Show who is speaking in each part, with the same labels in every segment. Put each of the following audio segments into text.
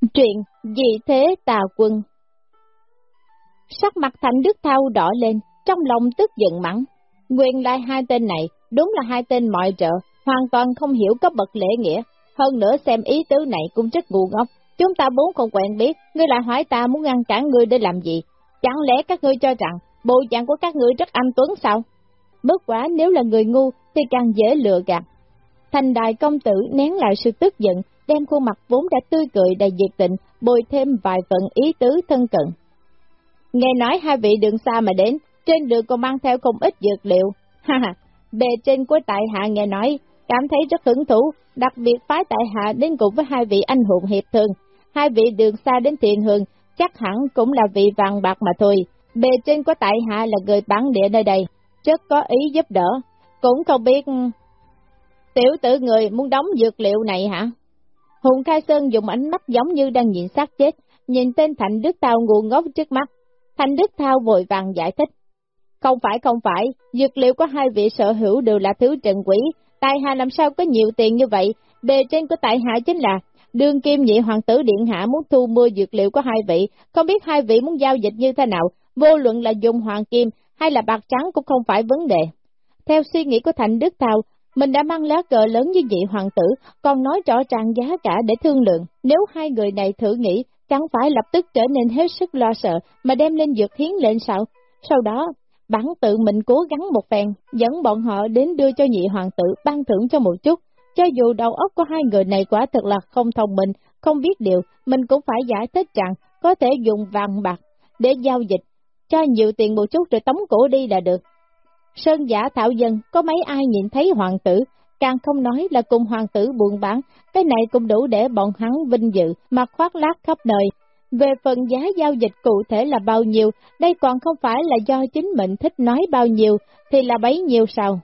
Speaker 1: Truyện Dị Thế Tà Quân Sắc mặt Thành Đức Thao đỏ lên, trong lòng tức giận mắng. Nguyên lai hai tên này, đúng là hai tên mọi trợ, hoàn toàn không hiểu cấp bậc lễ nghĩa. Hơn nữa xem ý tứ này cũng rất ngu ngốc. Chúng ta bốn không quen biết, ngươi lại hỏi ta muốn ngăn cản ngươi để làm gì? Chẳng lẽ các ngươi cho rằng bộ dạng của các ngươi rất anh tuấn sao? Bất quá nếu là người ngu thì càng dễ lừa gạt. Thành đại công tử nén lại sự tức giận, đem khuôn mặt vốn đã tươi cười đầy nhiệt tình, bồi thêm vài phần ý tứ thân cận. Nghe nói hai vị đường xa mà đến, trên đường còn mang theo không ít dược liệu. Ha ha, bề trên của tại hạ nghe nói, cảm thấy rất hứng thú, đặc biệt phái tại hạ đến cùng với hai vị anh hùng hiệp thường. Hai vị đường xa đến thiền hương, chắc hẳn cũng là vị vàng bạc mà thôi. Bề trên của tại hạ là người bản địa nơi đây, chất có ý giúp đỡ, cũng không biết... Ừ, tiểu tử người muốn đóng dược liệu này hả? Hùng Khai Sơn dùng ánh mắt giống như đang nhìn xác chết, nhìn tên Thành Đức Thao ngu ngốc trước mắt. Thành Đức Thao vội vàng giải thích. Không phải không phải, dược liệu của hai vị sở hữu đều là thứ trần quỷ, tài hạ làm sao có nhiều tiền như vậy, bề trên của tại hạ chính là đương kim nhị hoàng tử điện hạ muốn thu mua dược liệu của hai vị, không biết hai vị muốn giao dịch như thế nào, vô luận là dùng hoàng kim hay là bạc trắng cũng không phải vấn đề. Theo suy nghĩ của Thành Đức Thao, mình đã mang lá cờ lớn như vị hoàng tử, còn nói rõ ràng giá cả để thương lượng. Nếu hai người này thử nghĩ, chẳng phải lập tức trở nên hết sức lo sợ mà đem lên dược hiến lên sao? Sau đó, bản tự mình cố gắng một phen, dẫn bọn họ đến đưa cho nhị hoàng tử ban thưởng cho một chút. Cho dù đầu óc của hai người này quả thật là không thông minh, không biết điều, mình cũng phải giải thích rằng có thể dùng vàng bạc để giao dịch, cho nhiều tiền một chút rồi tống cổ đi là được. Sơn giả thảo dân, có mấy ai nhìn thấy hoàng tử, càng không nói là cùng hoàng tử buồn bán, cái này cũng đủ để bọn hắn vinh dự, mà khoác lác khắp nơi. Về phần giá giao dịch cụ thể là bao nhiêu, đây còn không phải là do chính mình thích nói bao nhiêu, thì là bấy nhiêu sao.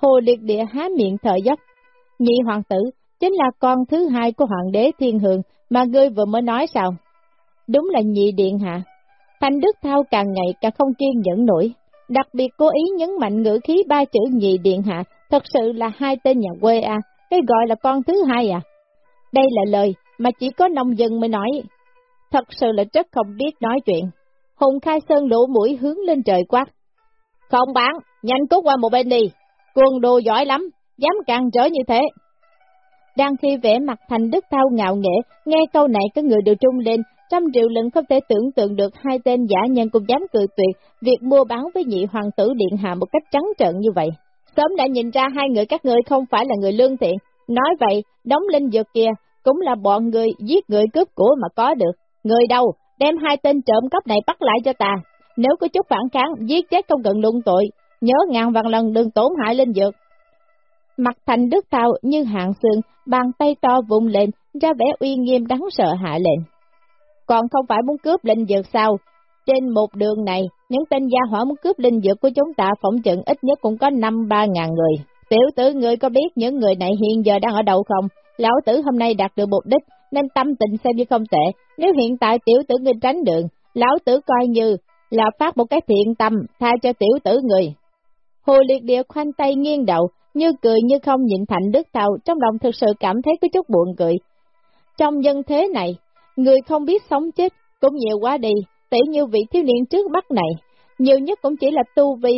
Speaker 1: Hồ liệt địa há miệng thở dốc. Nhị hoàng tử, chính là con thứ hai của hoàng đế thiên hường mà ngươi vừa mới nói sao? Đúng là nhị điện hạ. Thanh Đức Thao càng ngày càng không kiên nhẫn nổi, đặc biệt cố ý nhấn mạnh ngữ khí ba chữ nhị điện hạ, thật sự là hai tên nhà quê à, cái gọi là con thứ hai à. Đây là lời mà chỉ có nông dân mới nói, thật sự là rất không biết nói chuyện. Hùng Khai Sơn lỗ mũi hướng lên trời quát. Không bán, nhanh cút qua một bên đi, cuồng đồ giỏi lắm, dám càng trở như thế. Đang khi vẽ mặt thành đức thao ngạo nghệ, nghe câu này có người đều trung lên, trăm triệu lần không thể tưởng tượng được. Hai tên giả nhân cũng dám cự tuyệt. Việc mua bán với nhị hoàng tử điện hạ một cách trắng trợn như vậy. Sớm đã nhìn ra hai người các ngươi không phải là người lương thiện, nói vậy, đóng linh dược kia cũng là bọn người giết người cướp của mà có được. Người đâu, đem hai tên trộm cắp này bắt lại cho ta, nếu có chút phản kháng, giết chết không cần luân tội, nhớ ngàn vạn lần đừng tổn hại linh dược. Mặt thành đức thao như hạng xương, bàn tay to vùng lên, ra vẻ uy nghiêm đáng sợ hạ lệnh còn không phải muốn cướp linh dược sao? Trên một đường này, những tên gia hỏa muốn cướp linh dược của chúng ta phỏng chừng ít nhất cũng có năm ba ngàn người. Tiểu tử người có biết những người này hiện giờ đang ở đâu không? Lão tử hôm nay đạt được mục đích, nên tâm tình xem như không tệ. Nếu hiện tại tiểu tử người tránh đường, lão tử coi như là phát một cái thiện tâm, tha cho tiểu tử người. Hồ liệt địa khoanh tay nghiêng đầu, như cười như không nhịn thạnh đức Thầu, trong lòng thực sự cảm thấy có chút buồn cười. Trong dân thế này, Người không biết sống chết cũng nhiều quá đi, tỉ như vị thiếu niên trước mắt này, nhiều nhất cũng chỉ là tu vi,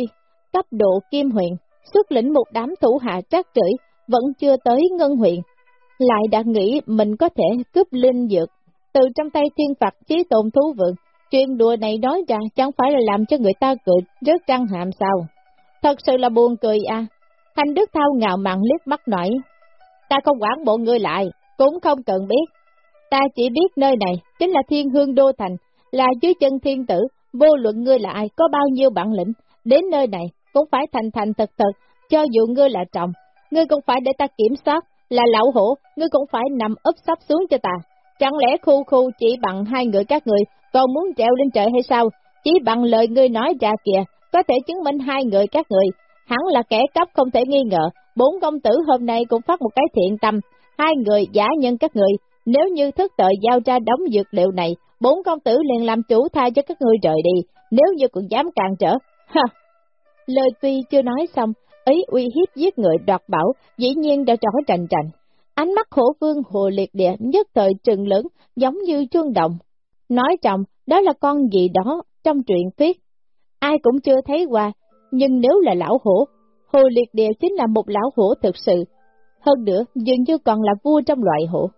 Speaker 1: cấp độ kim huyện, xuất lĩnh một đám thủ hạ trác trưởi, vẫn chưa tới ngân huyện. Lại đã nghĩ mình có thể cướp linh dược, từ trong tay thiên phạt chí tồn thú vượng, chuyện đùa này nói ra chẳng phải là làm cho người ta cười rớt trăng hàm sao. Thật sự là buồn cười à. Thanh Đức Thao ngạo mặn liếc mắt nổi, ta không quản bộ ngươi lại, cũng không cần biết, Ta chỉ biết nơi này chính là thiên hương đô thành, là dưới chân thiên tử, vô luận ngươi là ai, có bao nhiêu bản lĩnh, đến nơi này cũng phải thành thành thật thật, cho dù ngươi là trọng, ngươi cũng phải để ta kiểm soát, là lão hổ, ngươi cũng phải nằm ấp sắp xuống cho ta. Chẳng lẽ khu khu chỉ bằng hai người các người, còn muốn trèo lên trời hay sao? Chỉ bằng lời ngươi nói ra kìa, có thể chứng minh hai người các người, hắn là kẻ cấp không thể nghi ngờ, bốn công tử hôm nay cũng phát một cái thiện tâm, hai người giả nhân các người, nếu như thức tội giao ra đóng dược liệu này, bốn công tử liền làm chủ tha cho các ngươi rời đi, nếu như còn dám cản trở. Ha! Lời tuy chưa nói xong, ý uy hiếp giết người đoạt bảo, dĩ nhiên đã rõ trành trành. Ánh mắt khổ vương hồ liệt địa nhất thời trừng lớn, giống như chuông động. Nói trọng, đó là con gì đó trong truyện thuyết. Ai cũng chưa thấy qua, nhưng nếu là lão hổ, hồ liệt địa chính là một lão hổ thực sự. Hơn nữa, dường như còn là vua trong loại hổ.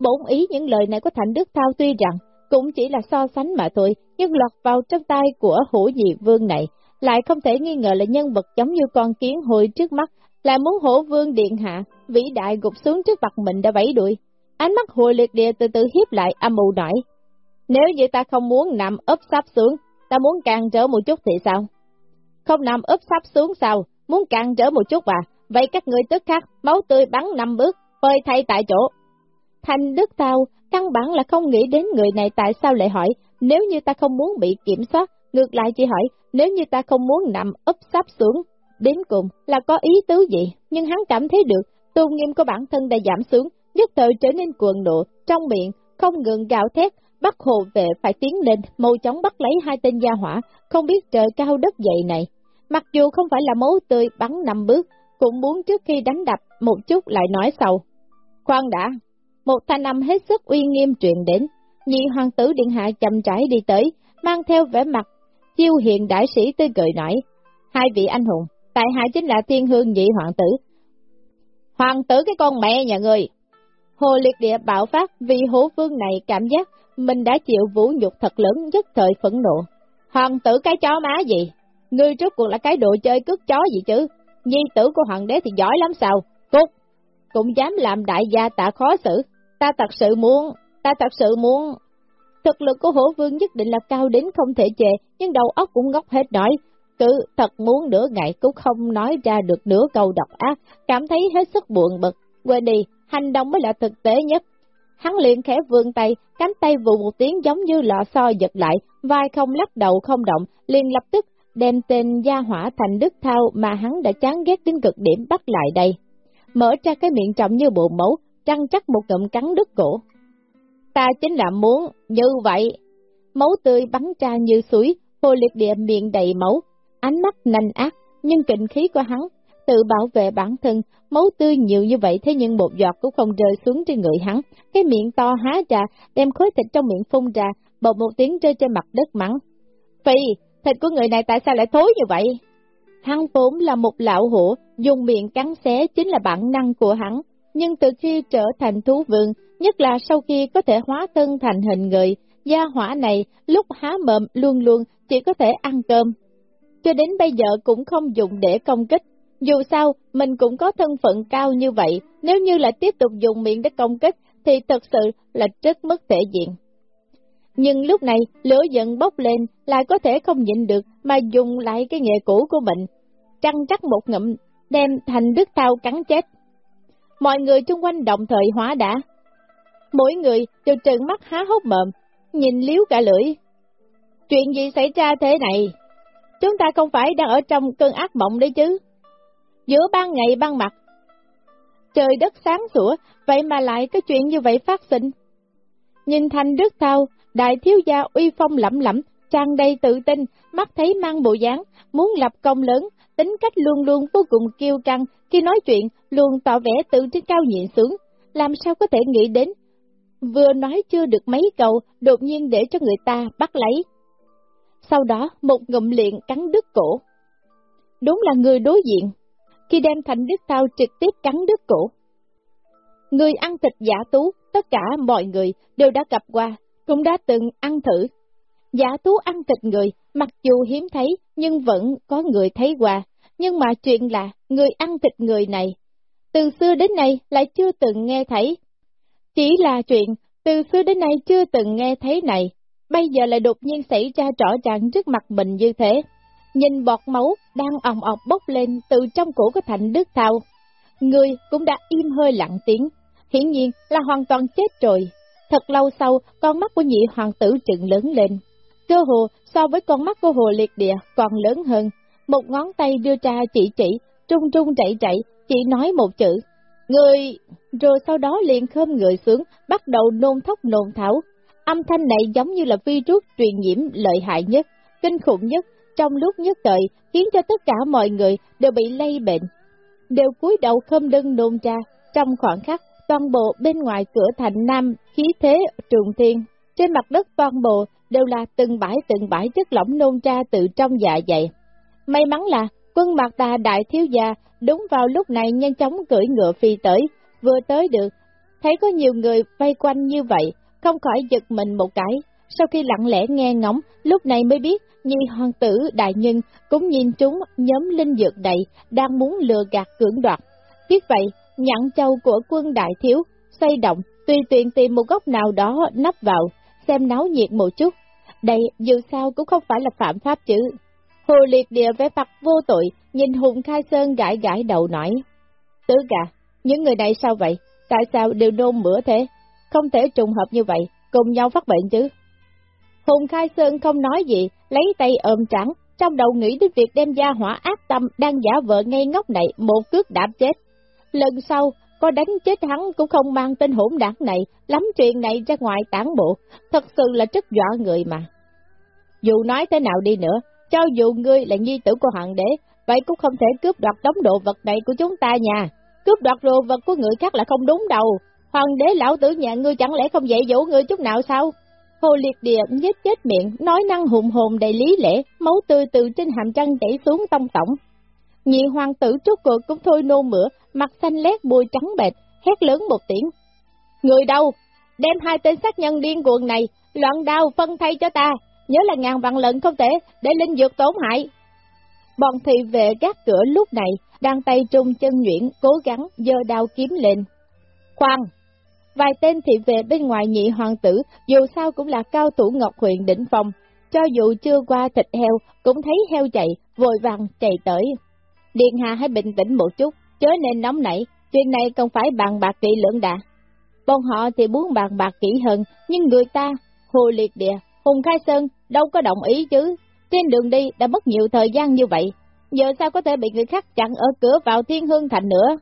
Speaker 1: Bổn ý những lời này của Thành Đức Thao tuy rằng cũng chỉ là so sánh mà thôi, nhưng lọt vào trong tay của hổ dị vương này, lại không thể nghi ngờ là nhân vật giống như con kiến hồi trước mắt, là muốn hổ vương điện hạ, vĩ đại gục xuống trước mặt mình đã vẫy đuổi. Ánh mắt hồi liệt địa từ từ hiếp lại âm mù nổi. Nếu như ta không muốn nằm ấp sắp xuống, ta muốn càng trở một chút thì sao? Không nằm ấp sắp xuống sao, muốn càng trở một chút à? Vậy các người tức khắc, máu tươi bắn năm bước, phơi thay tại chỗ. Thành Đức Tao, căn bản là không nghĩ đến người này tại sao lại hỏi, nếu như ta không muốn bị kiểm soát, ngược lại chỉ hỏi, nếu như ta không muốn nằm ấp sắp xuống, đến cùng là có ý tứ gì, nhưng hắn cảm thấy được, tôn nghiêm của bản thân đã giảm xuống, nhất thời trở nên cuồng nộ, trong miệng, không ngừng gào thét, bắt hồ vệ phải tiến lên, mau chóng bắt lấy hai tên gia hỏa, không biết trời cao đất dậy này. Mặc dù không phải là máu tươi bắn năm bước, cũng muốn trước khi đánh đập một chút lại nói sau. Khoan đã, một thanh âm hết sức uy nghiêm truyền đến, nhị hoàng tử điện hạ chậm rãi đi tới, mang theo vẻ mặt, chiêu hiện đại sĩ tươi cười nói, hai vị anh hùng, tại hạ chính là thiên hương nhị hoàng tử. Hoàng tử cái con mẹ nhà người! Hồ liệt địa bạo phát vì hố vương này cảm giác mình đã chịu vũ nhục thật lớn nhất thời phẫn nộ. Hoàng tử cái chó má gì? Ngươi trước cuộc là cái đồ chơi cướp chó gì chứ? Nhi tử của hoàng đế thì giỏi lắm sao? Cút! Cũng dám làm đại gia tạ khó xử. Ta thật sự muốn, ta thật sự muốn. Thực lực của hổ vương nhất định là cao đến không thể chệ, nhưng đầu óc cũng ngốc hết nổi. Cứ thật muốn nửa ngày cũng không nói ra được nửa câu độc ác, cảm thấy hết sức buồn bực. Quên đi, hành động mới là thực tế nhất. Hắn liền khẽ vươn tay, cánh tay vụ một tiếng giống như lọ xo giật lại, vai không lắc đầu không động, liền lập tức đem tên gia hỏa thành đức thao mà hắn đã chán ghét đến cực điểm bắt lại đây. Mở ra cái miệng trọng như bộ mẫu, chăn chắc một ngụm cắn đứt cổ. Ta chính là muốn, như vậy. Máu tươi bắn ra như suối, hồ liệt địa miệng đầy máu, ánh mắt nanh ác, nhưng kình khí của hắn, tự bảo vệ bản thân, máu tươi nhiều như vậy thế nhưng một giọt cũng không rơi xuống trên người hắn, cái miệng to há ra, đem khối thịt trong miệng phun ra, bột một tiếng rơi trên mặt đất mắng. Phi, thịt của người này tại sao lại thối như vậy? Hắn vốn là một lão hổ, dùng miệng cắn xé chính là bản năng của hắn, nhưng từ khi trở thành thú vương, nhất là sau khi có thể hóa thân thành hình người, gia hỏa này lúc há mộm luôn luôn chỉ có thể ăn cơm. Cho đến bây giờ cũng không dùng để công kích. Dù sao, mình cũng có thân phận cao như vậy, nếu như là tiếp tục dùng miệng để công kích, thì thật sự là rất mất thể diện. Nhưng lúc này, lửa giận bốc lên, lại có thể không nhịn được, mà dùng lại cái nghề cũ của mình. Trăng chắc một ngụm, đem thành đức thao cắn chết. Mọi người chung quanh đồng thời hóa đã. Mỗi người đều trợn mắt há hốc mồm, nhìn liếu cả lưỡi. Chuyện gì xảy ra thế này? Chúng ta không phải đang ở trong cơn ác mộng đấy chứ? Giữa ban ngày ban mặt, trời đất sáng sủa, vậy mà lại có chuyện như vậy phát sinh. Nhìn thành đức thao, đại thiếu gia uy phong lẫm lẫm, tràn đầy tự tin, mắt thấy mang bộ dáng, muốn lập công lớn, tính cách luôn luôn vô cùng kiêu căng, khi nói chuyện luôn tỏ vẻ tự trên cao nhịn xuống, làm sao có thể nghĩ đến. Vừa nói chưa được mấy câu, đột nhiên để cho người ta bắt lấy. Sau đó, một ngụm liền cắn đứt cổ. Đúng là người đối diện, khi đem thành đứt tao trực tiếp cắn đứt cổ. Người ăn thịt giả tú, tất cả mọi người đều đã gặp qua, cũng đã từng ăn thử. Giả tú ăn thịt người, mặc dù hiếm thấy, nhưng vẫn có người thấy qua. Nhưng mà chuyện là, người ăn thịt người này, từ xưa đến nay lại chưa từng nghe thấy. Chỉ là chuyện, từ xưa đến nay chưa từng nghe thấy này, bây giờ lại đột nhiên xảy ra rõ ràng trước mặt mình như thế. Nhìn bọt máu đang òng ọc bốc lên từ trong cổ của Thành Đức Thao. Người cũng đã im hơi lặng tiếng, hiển nhiên là hoàn toàn chết rồi. Thật lâu sau, con mắt của nhị hoàng tử trừng lớn lên. Cơ hồ so với con mắt của hồ liệt địa còn lớn hơn. Một ngón tay đưa ra chỉ chỉ, trung trung chạy chạy, chỉ nói một chữ. Người! Rồi sau đó liền khơm người xuống, bắt đầu nôn thốc nôn tháo Âm thanh này giống như là virus truyền nhiễm lợi hại nhất, kinh khủng nhất, trong lúc nhất thời, khiến cho tất cả mọi người đều bị lây bệnh. Đều cúi đầu khơm lưng nôn ra, trong khoảng khắc, toàn bộ bên ngoài cửa thành Nam khí thế trường thiên, trên mặt đất toàn bộ đều là từng bãi từng bãi chất lỏng nôn ra từ trong dạ dày. May mắn là quân mặt tà đại thiếu gia đúng vào lúc này nhanh chóng cưỡi ngựa phi tới, vừa tới được, thấy có nhiều người vây quanh như vậy, không khỏi giật mình một cái, sau khi lặng lẽ nghe ngóng, lúc này mới biết nhi hoàng tử đại nhân cũng nhìn trúng nhóm linh dược đầy đang muốn lừa gạt cưỡng đoạt. Tiếc vậy, nhãn châu của quân đại thiếu, xoay động, tùy tiện tìm một góc nào đó nắp vào, xem náo nhiệt một chút. Đây dù sao cũng không phải là phạm pháp chứ. Hồ liệt địa vẻ mặt vô tội, nhìn Hùng Khai Sơn gãi gãi đầu nói. Tứ cả, những người này sao vậy? Tại sao đều nôn mửa thế? Không thể trùng hợp như vậy, cùng nhau phát bệnh chứ. Hùng Khai Sơn không nói gì, lấy tay ôm trắng, trong đầu nghĩ đến việc đem gia hỏa ác tâm đang giả vợ ngây ngốc này một cước đạp chết. Lần sau, có đánh chết hắn cũng không mang tên hỗn đảng này, lắm chuyện này ra ngoài tản bộ, thật sự là rất dọa người mà. Dù nói thế nào đi nữa, cho dù ngươi là nhi tử của hoàng đế, vậy cũng không thể cướp đoạt đống đồ vật này của chúng ta nha. Cướp đoạt đồ vật của người khác là không đúng đâu. Hoàng đế lão tử nhà ngươi chẳng lẽ không dạy dỗ ngươi chút nào sao? Hồ liệt địa nhếch chết miệng, nói năng hùng hồn đầy lý lẽ, máu tươi từ trên hàm trăng chảy xuống tông tổng. Nhị hoàng tử trút cuộc cũng thôi nô mửa, mặt xanh lét bôi trắng bệt, hét lớn một tiếng. Người đâu? Đem hai tên sát nhân điên cuồng này, loạn đao phân thay cho ta, nhớ là ngàn vạn lần không thể để linh dược tổn hại. Bọn thị vệ gác cửa lúc này, đang tay trung chân nhuyễn, cố gắng dơ đao kiếm lên. Khoan! Vài tên thị vệ bên ngoài nhị hoàng tử, dù sao cũng là cao thủ Ngọc huyện đỉnh phong, cho dù chưa qua thịt heo, cũng thấy heo chạy, vội vàng chạy tới. Điện hạ hãy bình tĩnh một chút, chớ nên nóng nảy, chuyện này không phải bàn bạc kỹ lưỡng đã. Bọn họ thì muốn bàn bạc kỹ hơn, nhưng người ta, hồ liệt địa, hùng khai sơn, đâu có đồng ý chứ. Trên đường đi đã mất nhiều thời gian như vậy, giờ sao có thể bị người khác chặn ở cửa vào thiên hương thành nữa.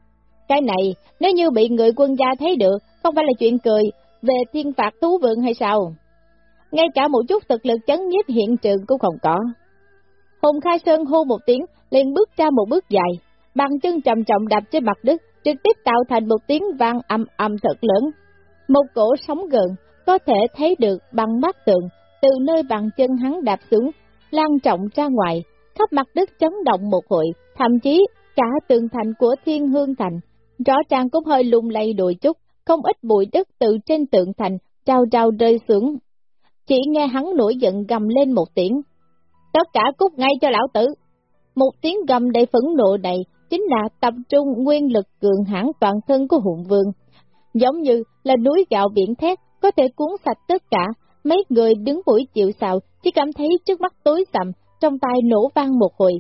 Speaker 1: Cái này, nếu như bị người quân gia thấy được, không phải là chuyện cười, về thiên phạt thú vượng hay sao? Ngay cả một chút thực lực chấn nhiếp hiện trường cũng không có. Hùng Khai Sơn hô một tiếng, liền bước ra một bước dài, bàn chân trầm trọng đạp trên mặt đất, trực tiếp tạo thành một tiếng vang âm âm thật lớn. Một cổ sóng gần, có thể thấy được bằng mắt tượng, từ nơi bàn chân hắn đạp xuống, lan trọng ra ngoài, khắp mặt đất chấn động một hồi, thậm chí cả tường thành của thiên hương thành, rõ ràng cũng hơi lung lay đôi chút, không ít bụi đất từ trên tượng thành, trao trao rơi xuống. Chỉ nghe hắn nổi giận gầm lên một tiếng. Tất cả cút ngay cho lão tử. Một tiếng gầm đầy phẫn nộ này chính là tập trung nguyên lực cường hãn toàn thân của hùng vương. Giống như là núi gạo biển thét, có thể cuốn sạch tất cả, mấy người đứng mũi chịu sào chỉ cảm thấy trước mắt tối sầm, trong tay nổ vang một hồi.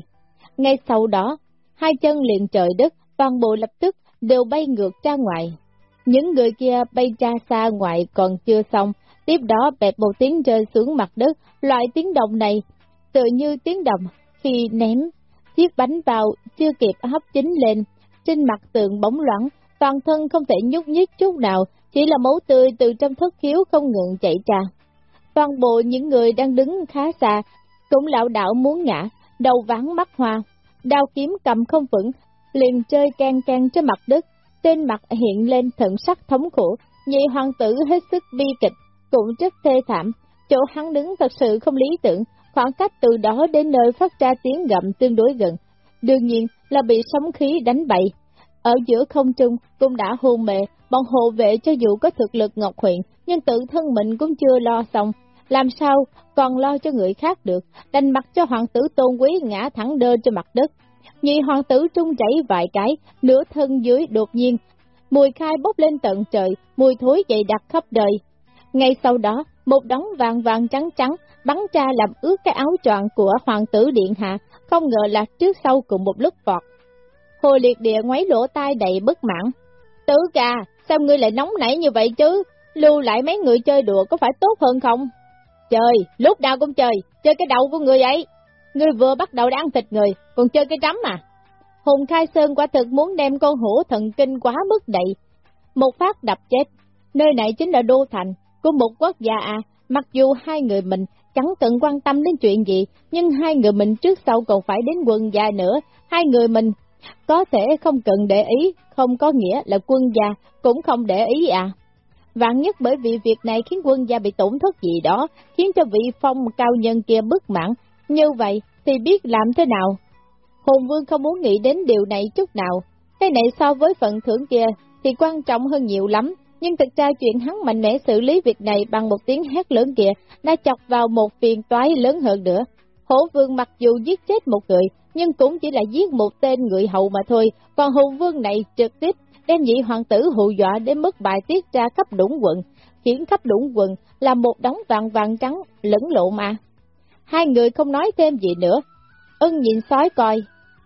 Speaker 1: Ngay sau đó, hai chân liền trời đất, toàn bộ lập tức đều bay ngược ra ngoài. Những người kia bay ra xa ngoài còn chưa xong, tiếp đó bẹp một tiếng rơi xuống mặt đất, loại tiếng động này, tự như tiếng động khi ném chiếc bánh vào chưa kịp hấp chín lên, trên mặt tượng bóng loãng, toàn thân không thể nhúc nhích chút nào, chỉ là máu tươi từ trong thất khiếu không ngừng chảy ra. Toàn bộ những người đang đứng khá xa, cũng lão đảo muốn ngã, đầu ván mắt hoa, đao kiếm cầm không vững, liền chơi can can trên mặt đất, trên mặt hiện lên thận sắc thống khổ, nhị hoàng tử hết sức bi kịch, cũng rất thê thảm, chỗ hắn đứng thật sự không lý tưởng, khoảng cách từ đó đến nơi phát ra tiếng gầm tương đối gần, đương nhiên là bị sóng khí đánh bậy. Ở giữa không trung cũng đã hôn mệ, bọn hộ vệ cho dù có thực lực ngọc huyện, nhưng tự thân mình cũng chưa lo xong, làm sao còn lo cho người khác được, đành mặc cho hoàng tử tôn quý ngã thẳng đơ trên mặt đất. Nhị hoàng tử trung chảy vài cái, nửa thân dưới đột nhiên, mùi khai bốc lên tận trời, mùi thối dày đặc khắp đời. Ngay sau đó, một đống vàng vàng trắng trắng bắn ra làm ướt cái áo tròn của hoàng tử điện hạ, không ngờ là trước sau cùng một lúc vọt. Hồ liệt địa ngoáy lỗ tai đầy bất mãn. Tử ca, sao ngươi lại nóng nảy như vậy chứ? Lưu lại mấy người chơi đùa có phải tốt hơn không? Chơi, lúc nào cũng chơi, chơi cái đầu của người ấy. Ngươi vừa bắt đầu đã ăn thịt người, còn chơi cái trắm à? Hùng Khai Sơn quả thực muốn đem con hổ thần kinh quá mức đậy. Một phát đập chết. Nơi này chính là đô thành của một quốc gia à, mặc dù hai người mình chẳng cần quan tâm đến chuyện gì, nhưng hai người mình trước sau còn phải đến quần gia nữa. Hai người mình có thể không cần để ý, không có nghĩa là quân gia cũng không để ý à. Vạn nhất bởi vì việc này khiến quân gia bị tổn thất gì đó, khiến cho vị phong cao nhân kia bất mãn, như vậy thì biết làm thế nào. Hồn vương không muốn nghĩ đến điều này chút nào, cái này so với phần thưởng kia thì quan trọng hơn nhiều lắm, nhưng thực ra chuyện hắn mạnh mẽ xử lý việc này bằng một tiếng hét lớn kia đã chọc vào một phiền toái lớn hơn nữa. Hổ vương mặc dù giết chết một người, nhưng cũng chỉ là giết một tên người hậu mà thôi, còn hùng vương này trực tiếp đem nhị hoàng tử hù dọa đến mức bài tiết ra khắp đũng quận, khiến khắp đũng quận là một đống vàng vàng trắng lẫn lộ mà. Hai người không nói thêm gì nữa, ân nhìn sói coi,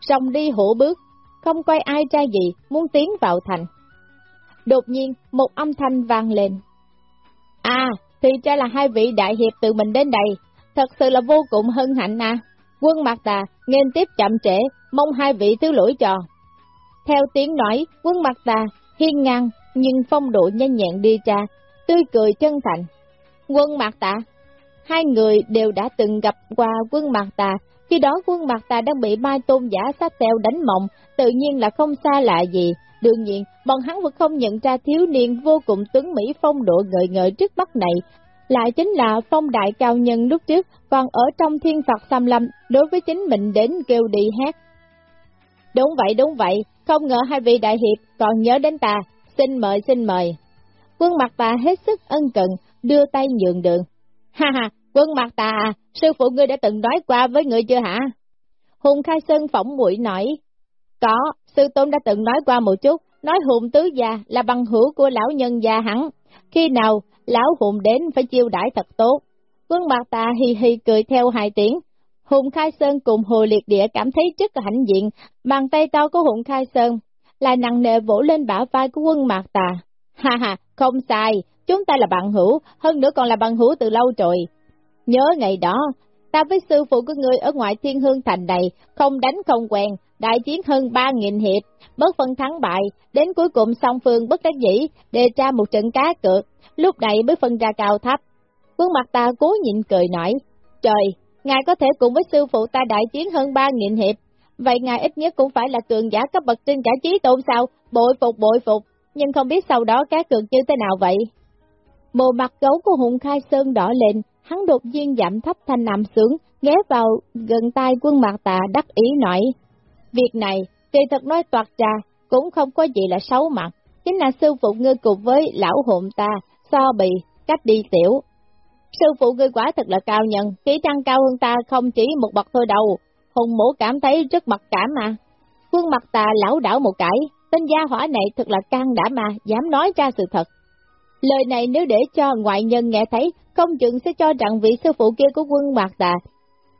Speaker 1: rồng đi hổ bước, không coi ai ra gì, muốn tiến vào thành. Đột nhiên, một âm thanh vang lên. À, thì ra là hai vị đại hiệp tự mình đến đây, thật sự là vô cùng hân hạnh à. Quân Mạc Tà, nghênh tiếp chậm trễ, mong hai vị thứ lỗi trò. Theo tiếng nói, quân Mạc Tà, hiên ngang, nhưng phong độ nhanh nhẹn đi ra, tươi cười chân thành. Quân Mạc Tà, hai người đều đã từng gặp qua quân Mạc Tà, khi đó quân mặt ta đang bị Mai Tôn giả sát tèo đánh mộng, tự nhiên là không xa lạ gì. Đương nhiên, bọn hắn vẫn không nhận ra thiếu niên vô cùng tuấn Mỹ phong độ ngợi ngợi trước mắt này, lại chính là phong đại cao nhân lúc trước, còn ở trong thiên Phật xăm lâm, đối với chính mình đến kêu đi hát. Đúng vậy, đúng vậy, không ngờ hai vị đại hiệp còn nhớ đến ta, xin mời, xin mời. Quân mặt ta hết sức ân cần, đưa tay nhường đường. Ha ha, quân mặt ta sư phụ ngươi đã từng nói qua với ngươi chưa hả? Hùng Khai Sơn phỏng mũi nói, có, sư tôn đã từng nói qua một chút, nói hùng tứ gia là bằng hữu của lão nhân gia hẳn. Khi nào lão hùng đến phải chiêu đãi thật tốt. Quân mặt ta hì hì cười theo hai tiếng. Hùng Khai Sơn cùng Hồ Liệt Địa cảm thấy rất hãnh diện, bàn tay to của Hùng Khai Sơn lại nặng nề vỗ lên bả vai của quân mạc tà. Ha ha, không sai, chúng ta là bạn hữu, hơn nữa còn là bạn hữu từ lâu rồi. Nhớ ngày đó, ta với sư phụ của ngươi ở ngoại thiên hương thành này, không đánh không quen, đại chiến hơn 3.000 hiệp, bất phân thắng bại, đến cuối cùng song phương bất đắc dĩ, đề ra một trận cá cược, lúc này mới phân ra cao thấp. Quân mặt ta cố nhịn cười nói, trời, ngài có thể cùng với sư phụ ta đại chiến hơn 3.000 hiệp, vậy ngài ít nhất cũng phải là cường giả cấp bậc trên cả trí tôn sao, bội phục bội phục, nhưng không biết sau đó cá cược như thế nào vậy. Mồ mặt gấu của Hùng Khai Sơn đỏ lên, hắn đột nhiên giảm thấp thanh nằm xuống, ghé vào gần tai quân mặt tà đắc ý nói. Việc này, kỳ thật nói toạt ra, cũng không có gì là xấu mặt, chính là sư phụ ngươi cùng với lão hồn ta, so bì, cách đi tiểu. Sư phụ ngươi quả thật là cao nhân, kỹ trăng cao hơn ta không chỉ một bậc thôi đâu, hùng mũ cảm thấy rất mặc cảm mà. Quân mặt tà lão đảo một cái, tên gia hỏa này thật là can đã mà, dám nói ra sự thật. Lời này nếu để cho ngoại nhân nghe thấy, công chừng sẽ cho rằng vị sư phụ kia của quân Mạc Đà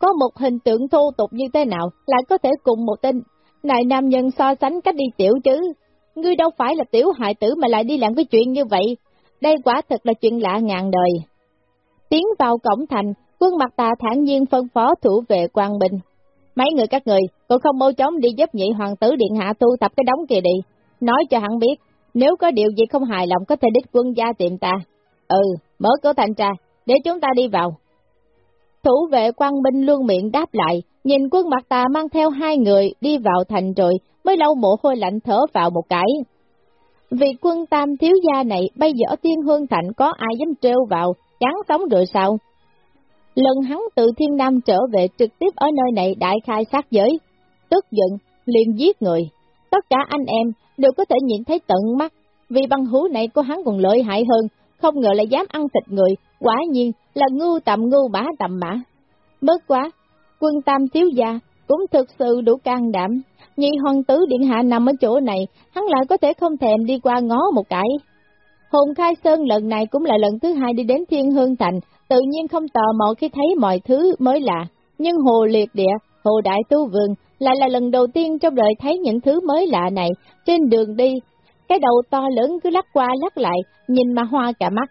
Speaker 1: có một hình tượng thô tục như thế nào, lại có thể cùng một tên này nam nhân so sánh cách đi tiểu chứ. Ngươi đâu phải là tiểu hại tử mà lại đi làm cái chuyện như vậy. Đây quả thật là chuyện lạ ngàn đời. Tiến vào cổng thành, quân mặt tà thản nhiên phân phó thủ vệ quan bình. Mấy người các người, cũng không mau chóng đi giúp nhị hoàng tử điện hạ tu tập cái đống kia đi. Nói cho hắn biết, nếu có điều gì không hài lòng có thể đích quân gia tìm ta. Ừ, mở cửa thành ra, để chúng ta đi vào. Thủ vệ quan binh luôn miệng đáp lại, nhìn quân mặt tà mang theo hai người đi vào thành rồi, mới lâu mồ hôi lạnh thở vào một cái. Vì quân tam thiếu gia này bây giờ ở thiên hương thành có ai dám trêu vào, chán sống rồi sao? Lần hắn từ thiên nam trở về trực tiếp ở nơi này đại khai sát giới, tức giận, liền giết người. Tất cả anh em đều có thể nhìn thấy tận mắt, vì băng hú này của hắn còn lợi hại hơn, không ngờ lại dám ăn thịt người, quả nhiên là ngu tầm ngu bả tầm mã. Bớt quá, quân tam thiếu gia cũng thực sự đủ can đảm, nhị hoàng tứ điện hạ nằm ở chỗ này, hắn lại có thể không thèm đi qua ngó một cái. Hồn Khai Sơn lần này cũng là lần thứ hai đi đến Thiên Hương Thành, tự nhiên không tò mò khi thấy mọi thứ mới lạ. Nhưng Hồ Liệt Địa, Hồ Đại Tu Vườn lại là lần đầu tiên trong đời thấy những thứ mới lạ này. Trên đường đi, cái đầu to lớn cứ lắc qua lắc lại, nhìn mà hoa cả mắt.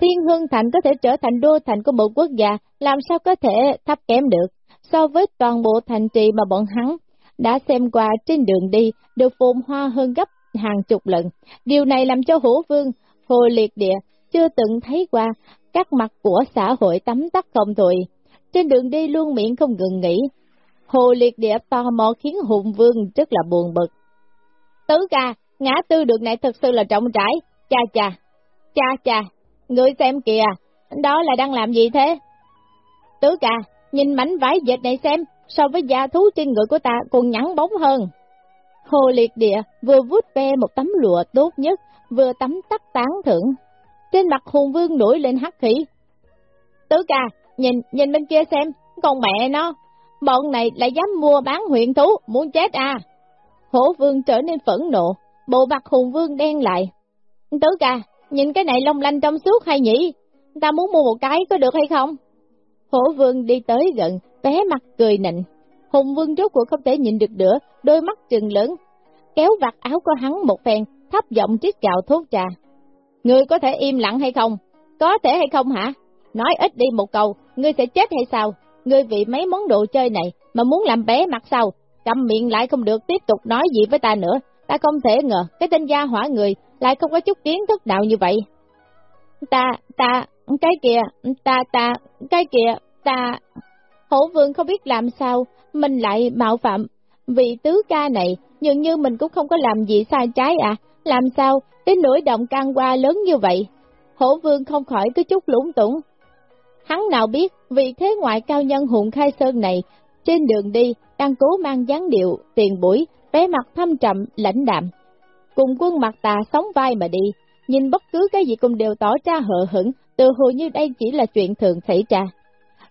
Speaker 1: Thiên Hương Thành có thể trở thành đô thành của một quốc gia, làm sao có thể thấp kém được, so với toàn bộ thành trì mà bọn hắn đã xem qua trên đường đi, được phồn hoa hơn gấp hàng chục lần. Điều này làm cho hổ vương, hồ liệt địa, chưa từng thấy qua các mặt của xã hội tắm tắt không thôi. Trên đường đi luôn miệng không ngừng nghỉ. Hồ liệt địa to mò khiến hùng vương rất là buồn bực. Tứ ca, ngã tư đường này thật sự là trọng trải. Cha cha, cha cha, người xem kìa, đó là đang làm gì thế? Tứ ca, nhìn mảnh vải dệt này xem, so với da thú trên người của ta còn nhẵn bóng hơn. Hồ liệt địa vừa vút ve một tấm lụa tốt nhất, vừa tắm tắt tán thưởng. Trên mặt hùng vương nổi lên hắc khí. Tứ ca, nhìn, nhìn bên kia xem, con mẹ nó, bọn này lại dám mua bán huyện thú, muốn chết à. Hổ vương trở nên phẫn nộ, bộ mặt hùng vương đen lại. Tứ ca, nhìn cái này long lanh trong suốt hay nhỉ? Ta muốn mua một cái có được hay không? Hổ vương đi tới gần, bé mặt cười nịnh. Hùng vương rốt cuộc không thể nhìn được nữa, đôi mắt trừng lớn. Kéo vạt áo của hắn một phen, thấp giọng trích gạo thốt trà. Ngươi có thể im lặng hay không? Có thể hay không hả? Nói ít đi một câu, ngươi sẽ chết hay sao? Ngươi vì mấy món đồ chơi này mà muốn làm bé mặt sau Cầm miệng lại không được tiếp tục nói gì với ta nữa. Ta không thể ngờ cái tên gia hỏa người lại không có chút kiến thức nào như vậy. Ta, ta, cái kìa, ta, ta, cái kìa, ta... Hổ vương không biết làm sao, mình lại mạo phạm. Vì tứ ca này, dường như mình cũng không có làm gì sai trái à, làm sao, đến nỗi động can qua lớn như vậy. Hổ vương không khỏi có chút lũng tủng. Hắn nào biết, vị thế ngoại cao nhân hùng khai sơn này, trên đường đi, đang cố mang dáng điệu, tiền buổi bé mặt thâm trầm, lãnh đạm. Cùng quân mặt tà sóng vai mà đi, nhìn bất cứ cái gì cũng đều tỏ ra hờ hững, từ hồ như đây chỉ là chuyện thường xảy ra.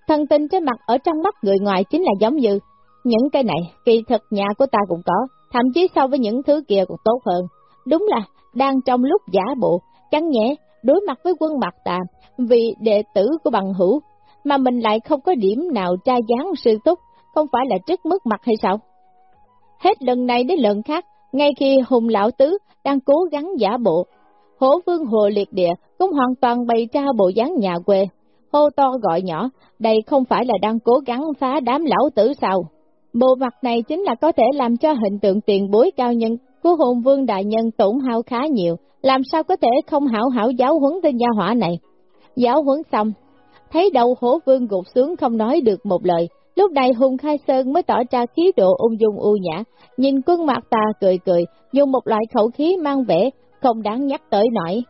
Speaker 1: Thần tình trên mặt ở trong mắt người ngoài chính là giống như, những cái này, kỳ thực nhà của ta cũng có, thậm chí so với những thứ kia còn tốt hơn. Đúng là, đang trong lúc giả bộ, chẳng nhẽ đối mặt với quân mặt tà, vì đệ tử của bằng hữu, mà mình lại không có điểm nào tra dáng sư túc, không phải là trước mức mặt hay sao? Hết lần này đến lần khác, ngay khi hùng lão tứ đang cố gắng giả bộ, hổ vương hồ liệt địa cũng hoàn toàn bày ra bộ dáng nhà quê, hô to gọi nhỏ, đây không phải là đang cố gắng phá đám lão tử sao? Bộ mặt này chính là có thể làm cho hình tượng tiền bối cao nhân của hồn vương đại nhân tổn hao khá nhiều, làm sao có thể không hảo hảo giáo huấn tên gia hỏa này. Giáo huấn xong, thấy đầu hổ vương gục xuống không nói được một lời, lúc này Hùng Khai Sơn mới tỏ ra khí độ ung dung u nhã, nhìn quân mặt ta cười cười, dùng một loại khẩu khí mang vẻ, không đáng nhắc tới nổi.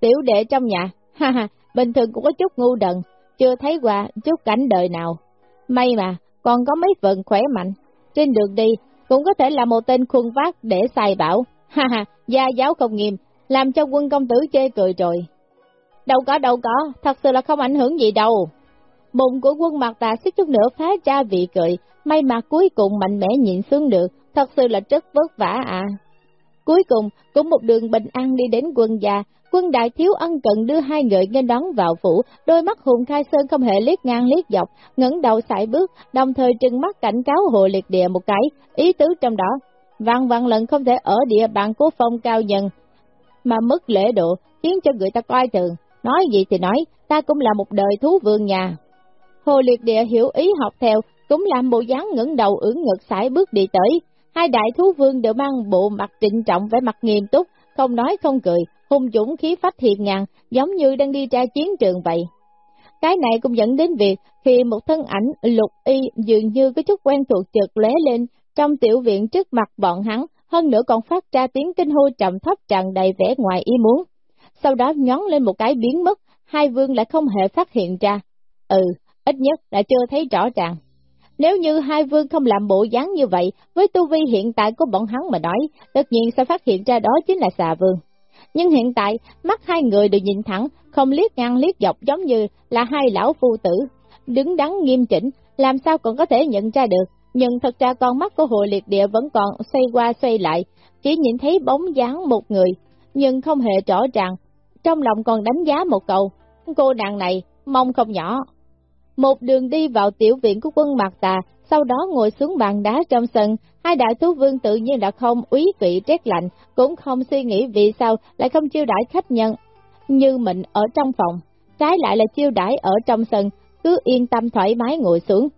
Speaker 1: Tiểu đệ trong nhà, ha ha, bình thường cũng có chút ngu đần, chưa thấy qua chút cảnh đời nào. May mà, còn có mấy phần khỏe mạnh. Trên đường đi, cũng có thể là một tên khuôn vác để xài bảo. Ha ha, gia giáo không nghiêm, làm cho quân công tử chê cười rồi. Đâu có, đâu có, thật sự là không ảnh hưởng gì đâu. Bụng của quân mặt tà xích chút nữa phá ra vị cười, may mà cuối cùng mạnh mẽ nhịn xuống được, thật sự là rất vất vả à. Cuối cùng, cũng một đường bình an đi đến quân gia, quân đại thiếu ân cận đưa hai người nghe đón vào phủ, đôi mắt hùng khai sơn không hề liếc ngang liếc dọc, ngẩng đầu sải bước, đồng thời trừng mắt cảnh cáo hồ liệt địa một cái, ý tứ trong đó. Vạn vạn lần không thể ở địa bàn của phong cao nhân, mà mất lễ độ, khiến cho người ta coi thường. Nói gì thì nói, ta cũng là một đời thú vương nhà. Hồ liệt địa hiểu ý học theo, cũng làm bộ dáng ngẩng đầu ưỡn ngực sải bước đi tới. Hai đại thú vương đều mang bộ mặt trịnh trọng vẻ mặt nghiêm túc, không nói không cười, hung dũng khí phách hiền ngàn, giống như đang đi ra chiến trường vậy. Cái này cũng dẫn đến việc khi một thân ảnh lục y dường như có chút quen thuộc chợt lóe lên trong tiểu viện trước mặt bọn hắn, hơn nữa còn phát ra tiếng kinh hô trầm thấp tràn đầy vẻ ngoài ý muốn. Sau đó nhón lên một cái biến mất, hai vương lại không hề phát hiện ra. Ừ, ít nhất đã chưa thấy rõ ràng. Nếu như hai vương không làm bộ dáng như vậy, với tu vi hiện tại của bọn hắn mà nói, tất nhiên sẽ phát hiện ra đó chính là xà vương. Nhưng hiện tại, mắt hai người đều nhìn thẳng, không liếc ngang liếc dọc giống như là hai lão phu tử, đứng đắn nghiêm chỉnh, làm sao còn có thể nhận ra được. Nhưng thật ra con mắt của hồ liệt địa vẫn còn xoay qua xoay lại, chỉ nhìn thấy bóng dáng một người, nhưng không hề rõ ràng. Trong lòng còn đánh giá một câu, cô nàng này, mong không nhỏ. Một đường đi vào tiểu viện của quân Mạc Tà, sau đó ngồi xuống bàn đá trong sân, hai đại thú vương tự nhiên đã không úy vị rét lạnh, cũng không suy nghĩ vì sao lại không chiêu đãi khách nhân như mình ở trong phòng, trái lại là chiêu đãi ở trong sân, cứ yên tâm thoải mái ngồi xuống.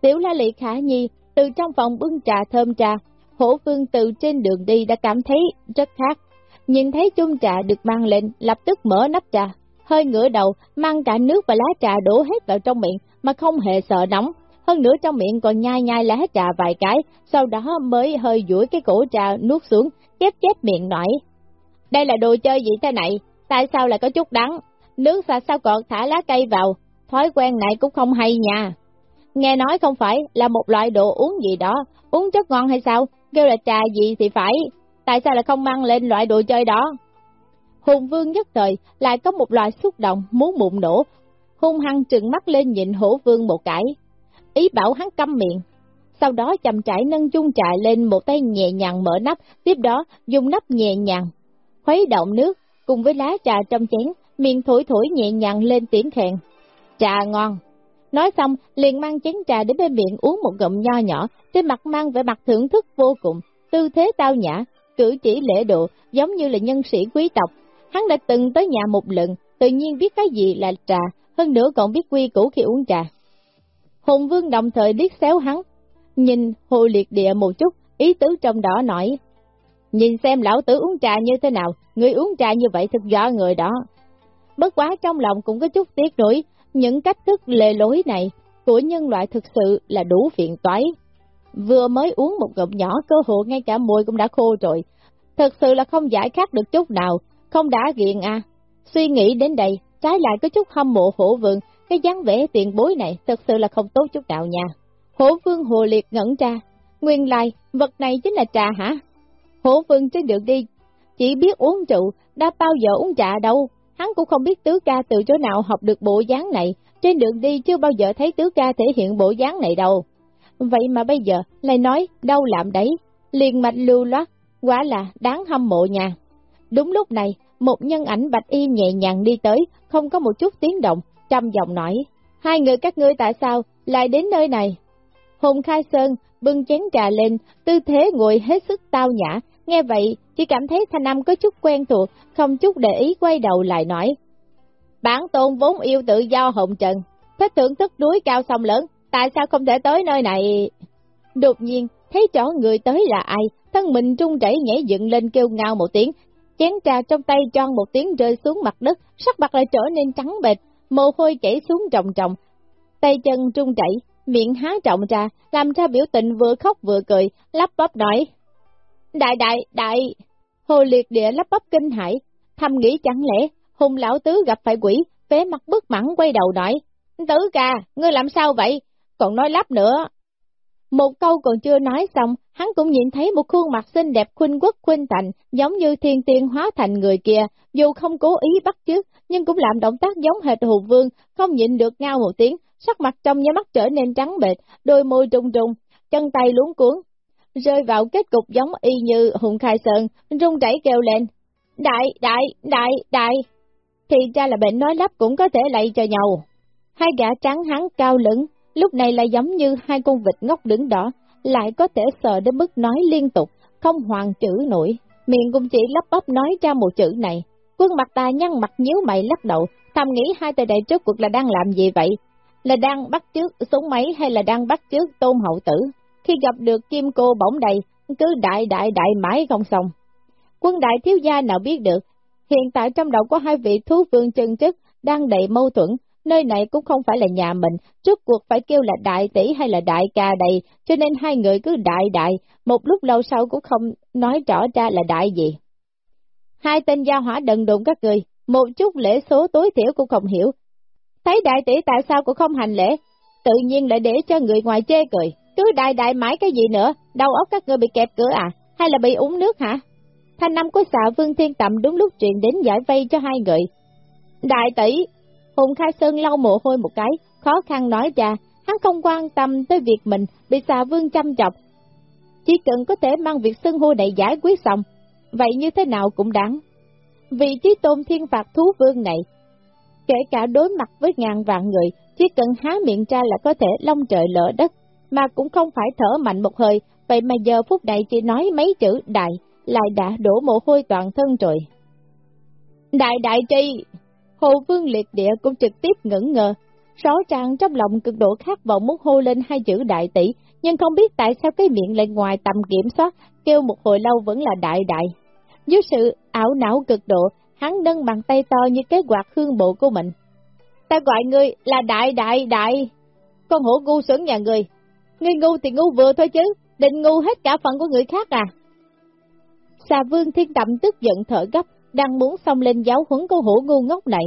Speaker 1: Tiểu La Lị Khả Nhi từ trong phòng bưng trà thơm trà, hổ vương từ trên đường đi đã cảm thấy rất khác. Nhìn thấy chung trà được mang lên, lập tức mở nắp trà, hơi ngửa đầu, mang cả nước và lá trà đổ hết vào trong miệng mà không hề sợ nóng. hơn nữa trong miệng còn nhai nhai lá trà vài cái, sau đó mới hơi duỗi cái cổ trà nuốt xuống, chép chép miệng nói. Đây là đồ chơi gì thế này, tại sao lại có chút đắng, nước sao sao còn thả lá cây vào, thói quen này cũng không hay nha. Nghe nói không phải là một loại đồ uống gì đó, uống chất ngon hay sao, kêu là trà gì thì phải, tại sao lại không mang lên loại đồ chơi đó? Hùng vương nhất thời lại có một loại xúc động muốn bụng nổ, hung hăng trừng mắt lên nhìn hổ vương một cái, ý bảo hắn câm miệng. Sau đó chậm trải nâng chung trà lên một tay nhẹ nhàng mở nắp, tiếp đó dùng nắp nhẹ nhàng, khuấy động nước, cùng với lá trà trong chén, miệng thổi thổi nhẹ nhàng lên tiếng thẹn. Trà ngon! Nói xong, liền mang chén trà đến bên miệng uống một ngụm nho nhỏ, trên mặt mang vẻ mặt thưởng thức vô cùng, tư thế tao nhã, cử chỉ lễ độ, giống như là nhân sĩ quý tộc. Hắn đã từng tới nhà một lần, tự nhiên biết cái gì là trà, hơn nữa còn biết quy củ khi uống trà. Hùng vương đồng thời liếc xéo hắn, nhìn hồ liệt địa một chút, ý tứ trong đó nói. Nhìn xem lão tử uống trà như thế nào, người uống trà như vậy thật do người đó. Bất quá trong lòng cũng có chút tiếc nuối, những cách thức lề lối này của nhân loại thực sự là đủ phiền toái. Vừa mới uống một ngụm nhỏ cơ hội ngay cả môi cũng đã khô rồi. Thật sự là không giải khát được chút nào, không đã ghiền à. Suy nghĩ đến đây, trái lại có chút hâm mộ hổ vượng, cái dáng vẻ tiền bối này thật sự là không tốt chút nào nha. Hổ vương hồ liệt ngẩn ra, nguyên lai, vật này chính là trà hả? Hổ vương trên đường đi, chỉ biết uống rượu, đã bao giờ uống trà đâu, hắn cũng không biết tứ ca từ chỗ nào học được bộ dáng này, trên đường đi chưa bao giờ thấy tứ ca thể hiện bộ dáng này đâu. Vậy mà bây giờ, lại nói, đâu làm đấy, liền mạch lưu loát, quả là đáng hâm mộ nha. Đúng lúc này, một nhân ảnh bạch y nhẹ nhàng đi tới, không có một chút tiếng động, trầm giọng nói, hai người các ngươi tại sao lại đến nơi này? Hùng Khai Sơn bưng chén trà lên, tư thế ngồi hết sức tao nhã, nghe vậy chỉ cảm thấy thanh âm có chút quen thuộc, không chút để ý quay đầu lại nói. Bản tôn vốn yêu tự do hồng trần, thích thưởng thức núi cao sông lớn, tại sao không thể tới nơi này? Đột nhiên, thấy rõ người tới là ai, thân mình trung chảy nhảy dựng lên kêu ngao một tiếng, chén trà trong tay tròn một tiếng rơi xuống mặt đất, sắc mặt lại trở nên trắng bệch, mồ hôi chảy xuống trọng trọng, tay chân trung chảy, miệng há trọng ra, làm ra biểu tình vừa khóc vừa cười, lắp bắp nói. Đại đại, đại, hồ liệt địa lắp bắp kinh hãi, thầm nghĩ chẳng lẽ, hùng lão tứ gặp phải quỷ, vé mặt bức mẳng quay đầu nói. Tứ ca, ngươi làm sao vậy? Còn nói lắp nữa. Một câu còn chưa nói xong, hắn cũng nhìn thấy một khuôn mặt xinh đẹp khuynh quốc khuynh thành, giống như thiên tiên hóa thành người kia, dù không cố ý bắt chước, nhưng cũng làm động tác giống hệt hùng vương, không nhịn được ngao một tiếng, sắc mặt trong nháy mắt trở nên trắng bệch, đôi môi trùng trùng, chân tay luống cuốn, rơi vào kết cục giống y như hùng khai sơn, rung rẩy kêu lên, đại, đại, đại, đại, thì ra là bệnh nói lắp cũng có thể lây cho nhau. Hai gã trắng hắn cao lửng, lúc này là giống như hai con vịt ngốc đứng đỏ, lại có thể sợ đến mức nói liên tục, không hoàn chữ nổi, miệng cũng chỉ lắp bắp nói ra một chữ này. Quân mặt ta nhăn mặt nhíu mày lắc đầu, thầm nghĩ hai tờ đại trước cuộc là đang làm gì vậy? Là đang bắt trước súng máy hay là đang bắt trước tôn hậu tử? Khi gặp được kim cô bỗng đầy, cứ đại đại đại mãi không xong. Quân đại thiếu gia nào biết được, hiện tại trong đầu có hai vị thú vương chân chức đang đầy mâu thuẫn, nơi này cũng không phải là nhà mình, trước cuộc phải kêu là đại tỷ hay là đại ca đầy cho nên hai người cứ đại đại, một lúc lâu sau cũng không nói rõ ra là đại gì. Hai tên gia hỏa đần đụng các người, một chút lễ số tối thiểu cũng không hiểu. Thấy đại tỷ tại sao cũng không hành lễ, tự nhiên lại để cho người ngoài chê cười, cứ đại đại mãi cái gì nữa, đầu óc các người bị kẹp cửa à, hay là bị uống nước hả? Thanh năm của xạ Vương Thiên Tầm đúng lúc chuyện đến giải vây cho hai người. Đại tỷ, Hùng Khai Sơn lau mồ hôi một cái, khó khăn nói ra, hắn không quan tâm tới việc mình bị xà vương chăm chọc. Chỉ cần có thể mang việc xưng hô này giải quyết xong, vậy như thế nào cũng đáng. Vị trí tôn thiên phạt thú vương này, kể cả đối mặt với ngàn vạn người, chỉ cần há miệng ra là có thể long trời lỡ đất, mà cũng không phải thở mạnh một hơi, vậy mà giờ phút này chỉ nói mấy chữ đại, lại đã đổ mồ hôi toàn thân rồi. Đại đại tri, Hồ Vương Liệt Địa cũng trực tiếp ngẩn ngờ, rõ ràng trong lòng cực độ khát vọng muốn hô lên hai chữ đại tỷ, nhưng không biết tại sao cái miệng lại ngoài tầm kiểm soát, kêu một hồi lâu vẫn là đại đại. Dưới sự ảo não cực độ, hắn nâng bàn tay to như cái quạt hương bộ của mình. Ta gọi ngươi là đại đại đại. con hổ ngu xuẩn nhà người. Ngươi ngu thì ngu vừa thôi chứ, định ngu hết cả phận của người khác à. Xà vương thiên đậm tức giận thở gấp, đang muốn xông lên giáo huấn cô hổ ngu ngốc này.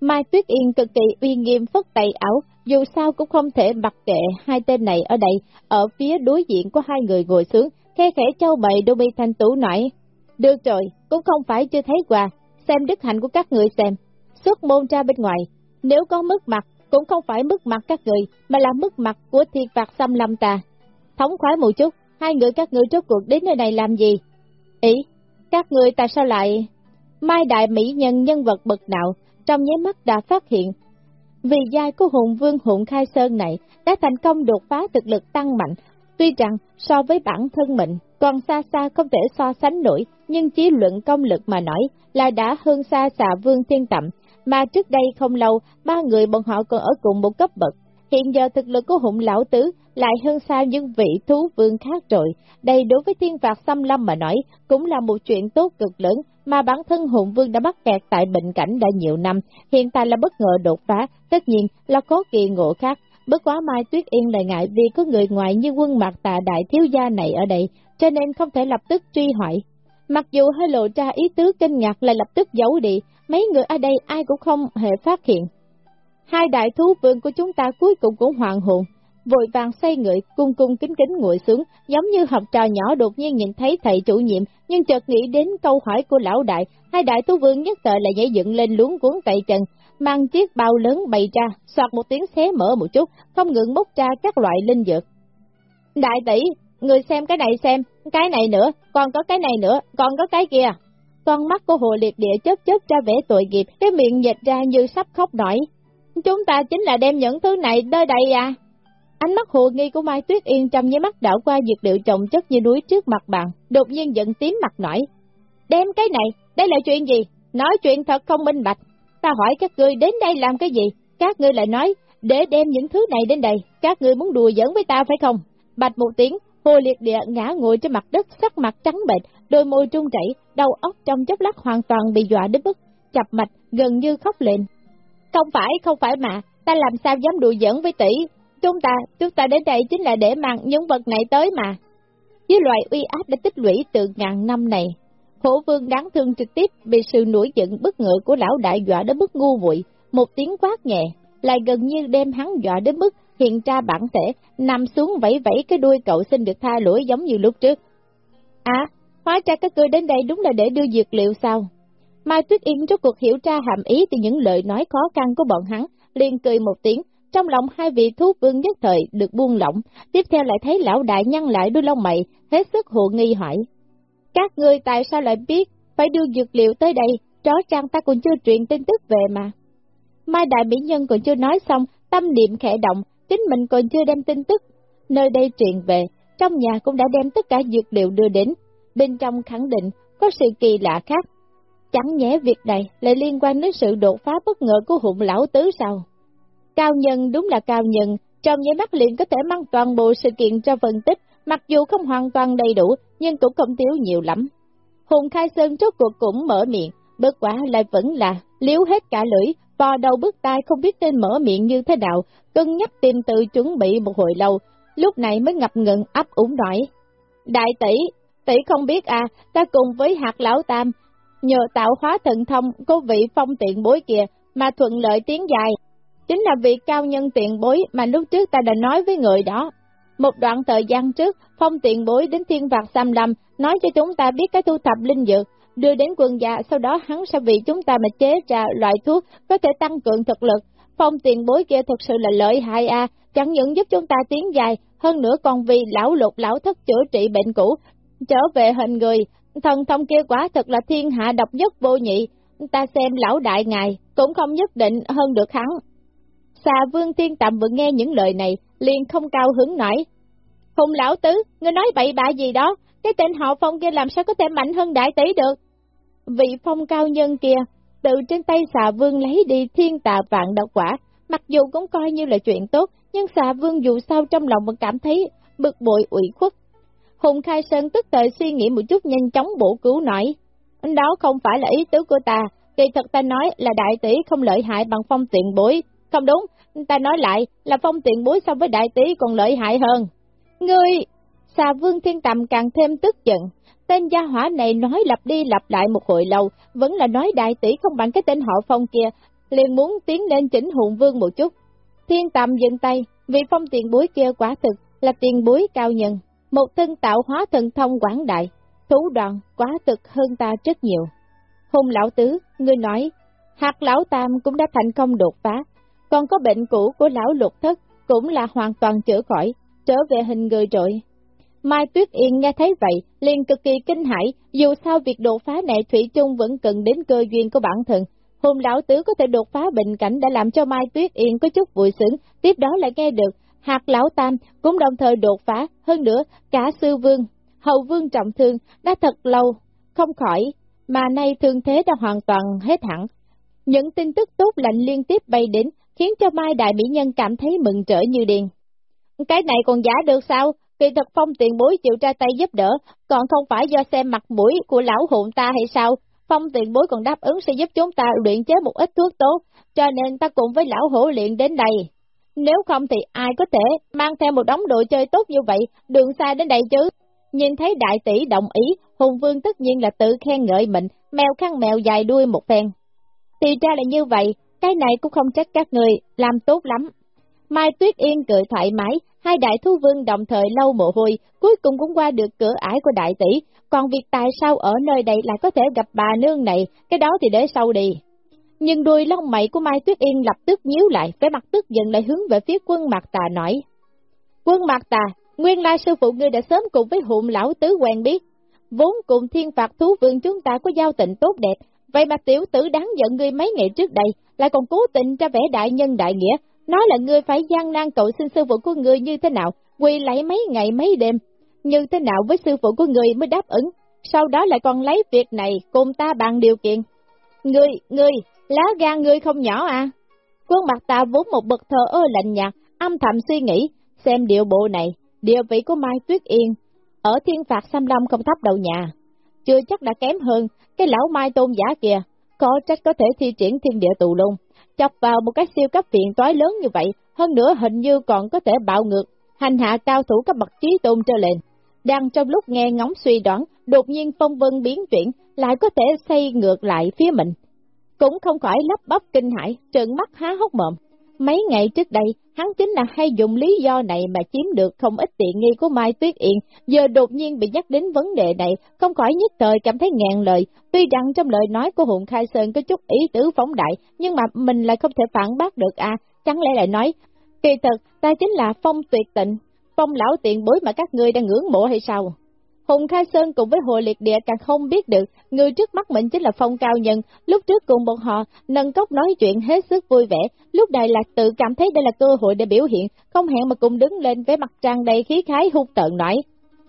Speaker 1: Mai Tuyết Yên cực kỳ uy nghiêm phất tay ảo, dù sao cũng không thể mặc kệ hai tên này ở đây, ở phía đối diện có hai người ngồi xuống, khe khẽ châu bậy đôi mi thanh tú nói. Được rồi, cũng không phải chưa thấy quà, xem đức hạnh của các người xem. Xuất môn ra bên ngoài, nếu có mất mặt, cũng không phải mức mặt các người, mà là mức mặt của thiên phạt xâm lâm ta. Thống khoái một chút, hai người các người rốt cuộc đến nơi này làm gì? Ý, các người tại sao lại... Mai đại mỹ nhân nhân vật bậc nào, trong nháy mắt đã phát hiện. Vì giai của hùng vương hùng khai sơn này đã thành công đột phá thực lực tăng mạnh, tuy rằng so với bản thân mình còn xa xa không thể so sánh nổi, nhưng chỉ luận công lực mà nói là đã hơn xa xà vương thiên tẩm, mà trước đây không lâu, ba người bọn họ còn ở cùng một cấp bậc. Hiện giờ thực lực của hùng lão tứ lại hơn xa những vị thú vương khác rồi. Đây đối với thiên phạt xâm lâm mà nói, cũng là một chuyện tốt cực lớn, mà bản thân hùng vương đã mắc kẹt tại bệnh cảnh đã nhiều năm, hiện tại là bất ngờ đột phá, tất nhiên là có kỳ ngộ khác. Bất quá Mai Tuyết Yên lại ngại vì có người ngoài như quân mặt tà đại thiếu gia này ở đây, cho nên không thể lập tức truy hỏi. Mặc dù hơi lộ ra ý tứ kinh ngạc lại lập tức giấu đi, mấy người ở đây ai cũng không hề phát hiện. Hai đại thú vương của chúng ta cuối cùng cũng hoàng hồn, vội vàng xoay người, cung cung kính kính ngồi xuống, giống như học trò nhỏ đột nhiên nhìn thấy thầy chủ nhiệm, nhưng chợt nghĩ đến câu hỏi của lão đại, hai đại thú vương nhất tờ là nhảy dựng lên luống cuốn tay chân, mang chiếc bao lớn bày ra, soạt một tiếng xé mở một chút, không ngừng bốc ra các loại linh dược. Đại tỷ, người xem cái này xem, cái này nữa, còn có cái này nữa, còn có cái kia. Con mắt của hồ liệt địa chớp chớp ra vẻ tội nghiệp, cái miệng nhệt ra như sắp khóc nổi. Chúng ta chính là đem những thứ này đơi đầy à. Ánh mắt hồ nghi của Mai Tuyết Yên trong nháy mắt đảo qua dược liệu trồng chất như núi trước mặt bạn, đột nhiên giận tím mặt nổi. Đem cái này, đây là chuyện gì? Nói chuyện thật không minh bạch. Ta hỏi các ngươi đến đây làm cái gì? Các ngươi lại nói, để đem những thứ này đến đây, các ngươi muốn đùa giỡn với ta phải không? Bạch một tiếng, hồ liệt địa ngã ngồi trên mặt đất, sắc mặt trắng bệch, đôi môi trung chảy, đầu óc trong chốc lát hoàn toàn bị dọa đến bức, chập mạch, gần như khóc lên. Không phải, không phải mà, ta làm sao dám đùa giỡn với tỷ, Chúng ta, chúng ta đến đây chính là để mang những vật này tới mà. Với loại uy áp đã tích lũy từ ngàn năm này, hổ vương đáng thương trực tiếp bị sự nổi giận bất ngờ của lão đại dọa đến mức ngu muội một tiếng quát nhẹ, lại gần như đem hắn dọa đến mức hiện ra bản thể, nằm xuống vẫy vẫy cái đuôi cậu xin được tha lỗi giống như lúc trước. À, hóa ra các ngươi đến đây đúng là để đưa dược liệu sao? Mai Tuyết Yên rốt cuộc hiểu ra hàm ý từ những lời nói khó khăn của bọn hắn, liền cười một tiếng, trong lòng hai vị thú vương nhất thời được buông lỏng, tiếp theo lại thấy lão đại nhăn lại đôi lông mày, hết sức hồ nghi hỏi. Các ngươi tại sao lại biết phải đưa dược liệu tới đây, rõ ràng ta còn chưa truyền tin tức về mà. Mai đại mỹ nhân còn chưa nói xong, tâm niệm khẽ động, chính mình còn chưa đem tin tức. Nơi đây truyền về, trong nhà cũng đã đem tất cả dược liệu đưa đến, bên trong khẳng định có sự kỳ lạ khác. Chẳng nhẽ việc này lại liên quan đến sự đột phá bất ngờ của hụng lão tứ sao? Cao nhân đúng là cao nhân, trong nháy mắt liền có thể mang toàn bộ sự kiện cho phân tích, mặc dù không hoàn toàn đầy đủ, nhưng cũng không thiếu nhiều lắm. Hùng Khai Sơn rốt cuộc cũng mở miệng, bất quả lại vẫn là liếu hết cả lưỡi, vò đầu bước tai không biết nên mở miệng như thế nào, cân nhắc tìm từ chuẩn bị một hồi lâu, lúc này mới ngập ngừng ấp úng nói. Đại tỷ, tỷ không biết à, ta cùng với hạt lão tam, nhờ tạo hóa thần thông có vị phong tiện bối kia mà thuận lợi tiến dài. Chính là vị cao nhân tiện bối mà lúc trước ta đã nói với người đó. Một đoạn thời gian trước, phong tiện bối đến thiên vạc xăm lâm, nói cho chúng ta biết cái thu thập linh dược, đưa đến quân gia, sau đó hắn sẽ vì chúng ta mà chế ra loại thuốc có thể tăng cường thực lực. Phong tiền bối kia thật sự là lợi hại à, chẳng những giúp chúng ta tiến dài, hơn nữa còn vì lão lục lão thất chữa trị bệnh cũ, trở về hình người, thần thông kia quả thật là thiên hạ độc nhất vô nhị, ta xem lão đại ngài cũng không nhất định hơn được hắn. Xà vương tiên tạm vừa nghe những lời này, liền không cao hứng nổi. Hùng lão tứ, ngươi nói bậy bạ gì đó, cái tên họ phong kia làm sao có thể mạnh hơn đại tỷ được? Vị phong cao nhân kia, từ trên tay xà vương lấy đi thiên tà vạn độc quả, mặc dù cũng coi như là chuyện tốt, nhưng xà vương dù sao trong lòng vẫn cảm thấy bực bội ủy khuất. Hùng Khai Sơn tức thời suy nghĩ một chút nhanh chóng bổ cứu nói, Đó không phải là ý tứ của ta, kỳ thật ta nói là đại tỷ không lợi hại bằng phong tiện bối, không đúng, ta nói lại là phong Tiện bối so với đại tỷ còn lợi hại hơn. Ngươi, xà vương thiên tầm càng thêm tức giận, tên gia hỏa này nói lặp đi lặp lại một hồi lâu, vẫn là nói đại tỷ không bằng cái tên họ phong kia, liền muốn tiến lên chỉnh hùng vương một chút. Thiên tầm dừng tay, vì phong tiền bối kia quả thực là tiền bối cao nhân, một thân tạo hóa thần thông quảng đại, thú đoạn quá thực hơn ta rất nhiều. Hùng lão tứ, ngươi nói, hạt lão tam cũng đã thành công đột phá, còn có bệnh cũ của lão lục thất cũng là hoàn toàn chữa khỏi, trở về hình người rồi. Mai Tuyết Yên nghe thấy vậy, liền cực kỳ kinh hãi, dù sao việc đột phá này Thủy chung vẫn cần đến cơ duyên của bản thân. Hùng lão tứ có thể đột phá bệnh cảnh đã làm cho Mai Tuyết Yên có chút vui sướng, tiếp đó lại nghe được, hạt lão tam cũng đồng thời đột phá, hơn nữa, cả sư vương, hầu vương trọng thương, đã thật lâu, không khỏi, mà nay thương thế đã hoàn toàn hết hẳn. Những tin tức tốt lành liên tiếp bay đến, khiến cho Mai Đại Mỹ Nhân cảm thấy mừng trở như điên. Cái này còn giả được sao? Kỳ thật phong tiền bối chịu ra tay giúp đỡ, còn không phải do xem mặt mũi của lão hụn ta hay sao? Phong tiền bối còn đáp ứng sẽ giúp chúng ta luyện chế một ít thuốc tốt, cho nên ta cùng với lão hổ luyện đến đây. Nếu không thì ai có thể mang theo một đống đồ chơi tốt như vậy, đường xa đến đây chứ? Nhìn thấy đại tỷ đồng ý, Hùng Vương tất nhiên là tự khen ngợi mình, mèo khăn mèo dài đuôi một phen. Thì ra là như vậy, cái này cũng không trách các người, làm tốt lắm. Mai Tuyết Yên cười thoải mái, hai đại thú vương đồng thời lâu mồ hôi, cuối cùng cũng qua được cửa ải của đại tỷ, còn việc tại sao ở nơi đây lại có thể gặp bà nương này, cái đó thì để sau đi. Nhưng đuôi lông mày của Mai Tuyết Yên lập tức nhíu lại, vẻ mặt tức giận lại hướng về phía quân Mạc tà nói. Quân Mạc tà, nguyên lai sư phụ ngươi đã sớm cùng với hụm lão tứ quen biết, vốn cùng thiên phạt thú vương chúng ta có giao tình tốt đẹp, vậy mà tiểu tử đáng giận ngươi mấy ngày trước đây, lại còn cố tình ra vẻ đại nhân đại nghĩa, nói là ngươi phải gian nan cậu xin sư phụ của ngươi như thế nào, quỳ lấy mấy ngày mấy đêm, như thế nào với sư phụ của ngươi mới đáp ứng, sau đó lại còn lấy việc này cùng ta bàn điều kiện. Ngươi, ngươi, lá gan ngươi không nhỏ à? Quân mặt ta vốn một bậc thờ ơ lạnh nhạt, âm thầm suy nghĩ, xem điệu bộ này, địa vị của Mai Tuyết Yên, ở thiên phạt xăm lâm không thấp đầu nhà, chưa chắc đã kém hơn, cái lão Mai tôn giả kìa, có trách có thể thi triển thiên địa tù lung, chọc vào một cái siêu cấp phiền toái lớn như vậy, hơn nữa hình như còn có thể bạo ngược, hành hạ cao thủ các bậc trí tôn trở lên. Đang trong lúc nghe ngóng suy đoán, đột nhiên phong vân biến chuyển, lại có thể xây ngược lại phía mình. Cũng không khỏi lắp bắp kinh hãi, trợn mắt há hốc mồm. Mấy ngày trước đây, hắn chính là hay dùng lý do này mà chiếm được không ít tiện nghi của Mai Tuyết Yên, giờ đột nhiên bị nhắc đến vấn đề này, không khỏi nhất thời cảm thấy ngàn lời, tuy rằng trong lời nói của Hùng Khai Sơn có chút ý tứ phóng đại, nhưng mà mình lại không thể phản bác được à, chẳng lẽ lại nói, kỳ thật, ta chính là phong tuyệt tịnh, phong lão tiện bối mà các ngươi đang ngưỡng mộ hay sao? Hùng Khai Sơn cùng với Hội Liệt Địa càng không biết được, người trước mắt mình chính là phong cao nhân, lúc trước cùng bọn họ nâng cốc nói chuyện hết sức vui vẻ, lúc này là tự cảm thấy đây là cơ hội để biểu hiện, không hẹn mà cùng đứng lên với mặt trang đầy khí khái hung tợn nói.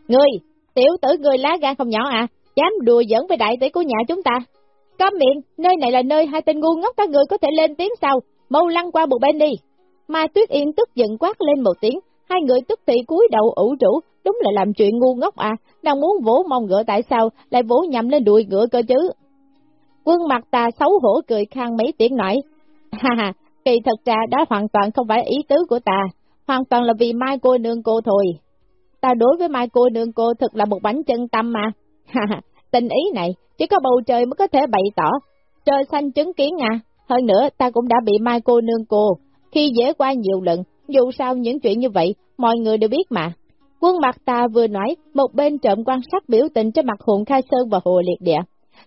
Speaker 1: Ngươi, tiểu tử người lá gan không nhỏ à, dám đùa giỡn với đại tỷ của nhà chúng ta. Có miệng, nơi này là nơi hai tên ngu ngốc các người có thể lên tiếng sau, mau lăn qua bộ bên đi. Mai Tuyết Yên tức giận quát lên một tiếng, hai người tức thì cúi đầu ủ rũ, đúng là làm chuyện ngu ngốc à, đang muốn vỗ mông ngựa tại sao lại vỗ nhầm lên đuôi ngựa cơ chứ. Quân mặt ta xấu hổ cười khang mấy tiếng nói, ha ha, kỳ thật ra đó hoàn toàn không phải ý tứ của ta, hoàn toàn là vì mai cô nương cô thôi. Ta đối với mai cô nương cô thật là một bánh chân tâm mà, ha ha, tình ý này chỉ có bầu trời mới có thể bày tỏ, trời xanh chứng kiến à, hơn nữa ta cũng đã bị mai cô nương cô, khi dễ qua nhiều lần, dù sao những chuyện như vậy, mọi người đều biết mà. Quân mặt ta vừa nói, một bên trộm quan sát biểu tình trên mặt Hùng Khai Sơn và Hồ Liệt Địa.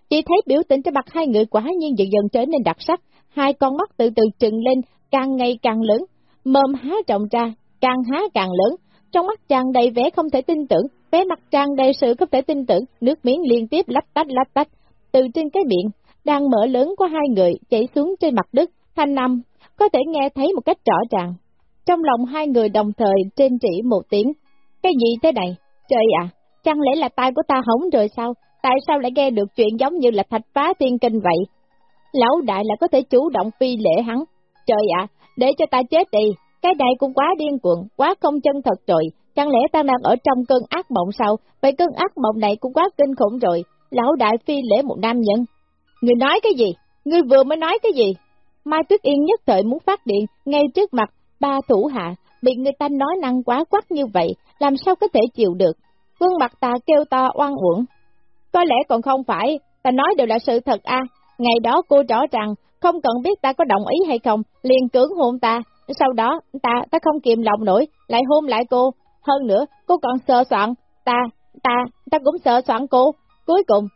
Speaker 1: Chỉ thấy biểu tình trên mặt hai người quá nhiên dần dần trở nên đặc sắc, hai con mắt từ từ trừng lên, càng ngày càng lớn, mồm há trọng ra, càng há càng lớn, trong mắt tràn đầy vẻ không thể tin tưởng, vẻ mặt tràn đầy sự không thể tin tưởng, nước miếng liên tiếp lách tách lách tách, từ trên cái miệng, đang mở lớn của hai người chảy xuống trên mặt đất, thanh năm, có thể nghe thấy một cách rõ ràng. Trong lòng hai người đồng thời trên chỉ một tiếng, cái gì thế này? Trời ạ, chẳng lẽ là tai của ta hỏng rồi sao? Tại sao lại nghe được chuyện giống như là thạch phá thiên kinh vậy? Lão đại là có thể chủ động phi lễ hắn. Trời ạ, để cho ta chết đi, cái này cũng quá điên cuồng, quá không chân thật rồi. Chẳng lẽ ta đang ở trong cơn ác mộng sao? Vậy cơn ác mộng này cũng quá kinh khủng rồi. Lão đại phi lễ một nam nhân. Người nói cái gì? Người vừa mới nói cái gì? Mai Tuyết Yên nhất thời muốn phát điện ngay trước mặt ba thủ hạ, bị người ta nói năng quá quắc như vậy, làm sao có thể chịu được. Quân mặt ta kêu to oan uổng. Có lẽ còn không phải, ta nói đều là sự thật a. Ngày đó cô rõ ràng, không cần biết ta có đồng ý hay không, liền cưỡng hôn ta. Sau đó, ta, ta không kiềm lòng nổi, lại hôn lại cô. Hơn nữa, cô còn sợ soạn, ta, ta, ta cũng sợ soạn cô. Cuối cùng,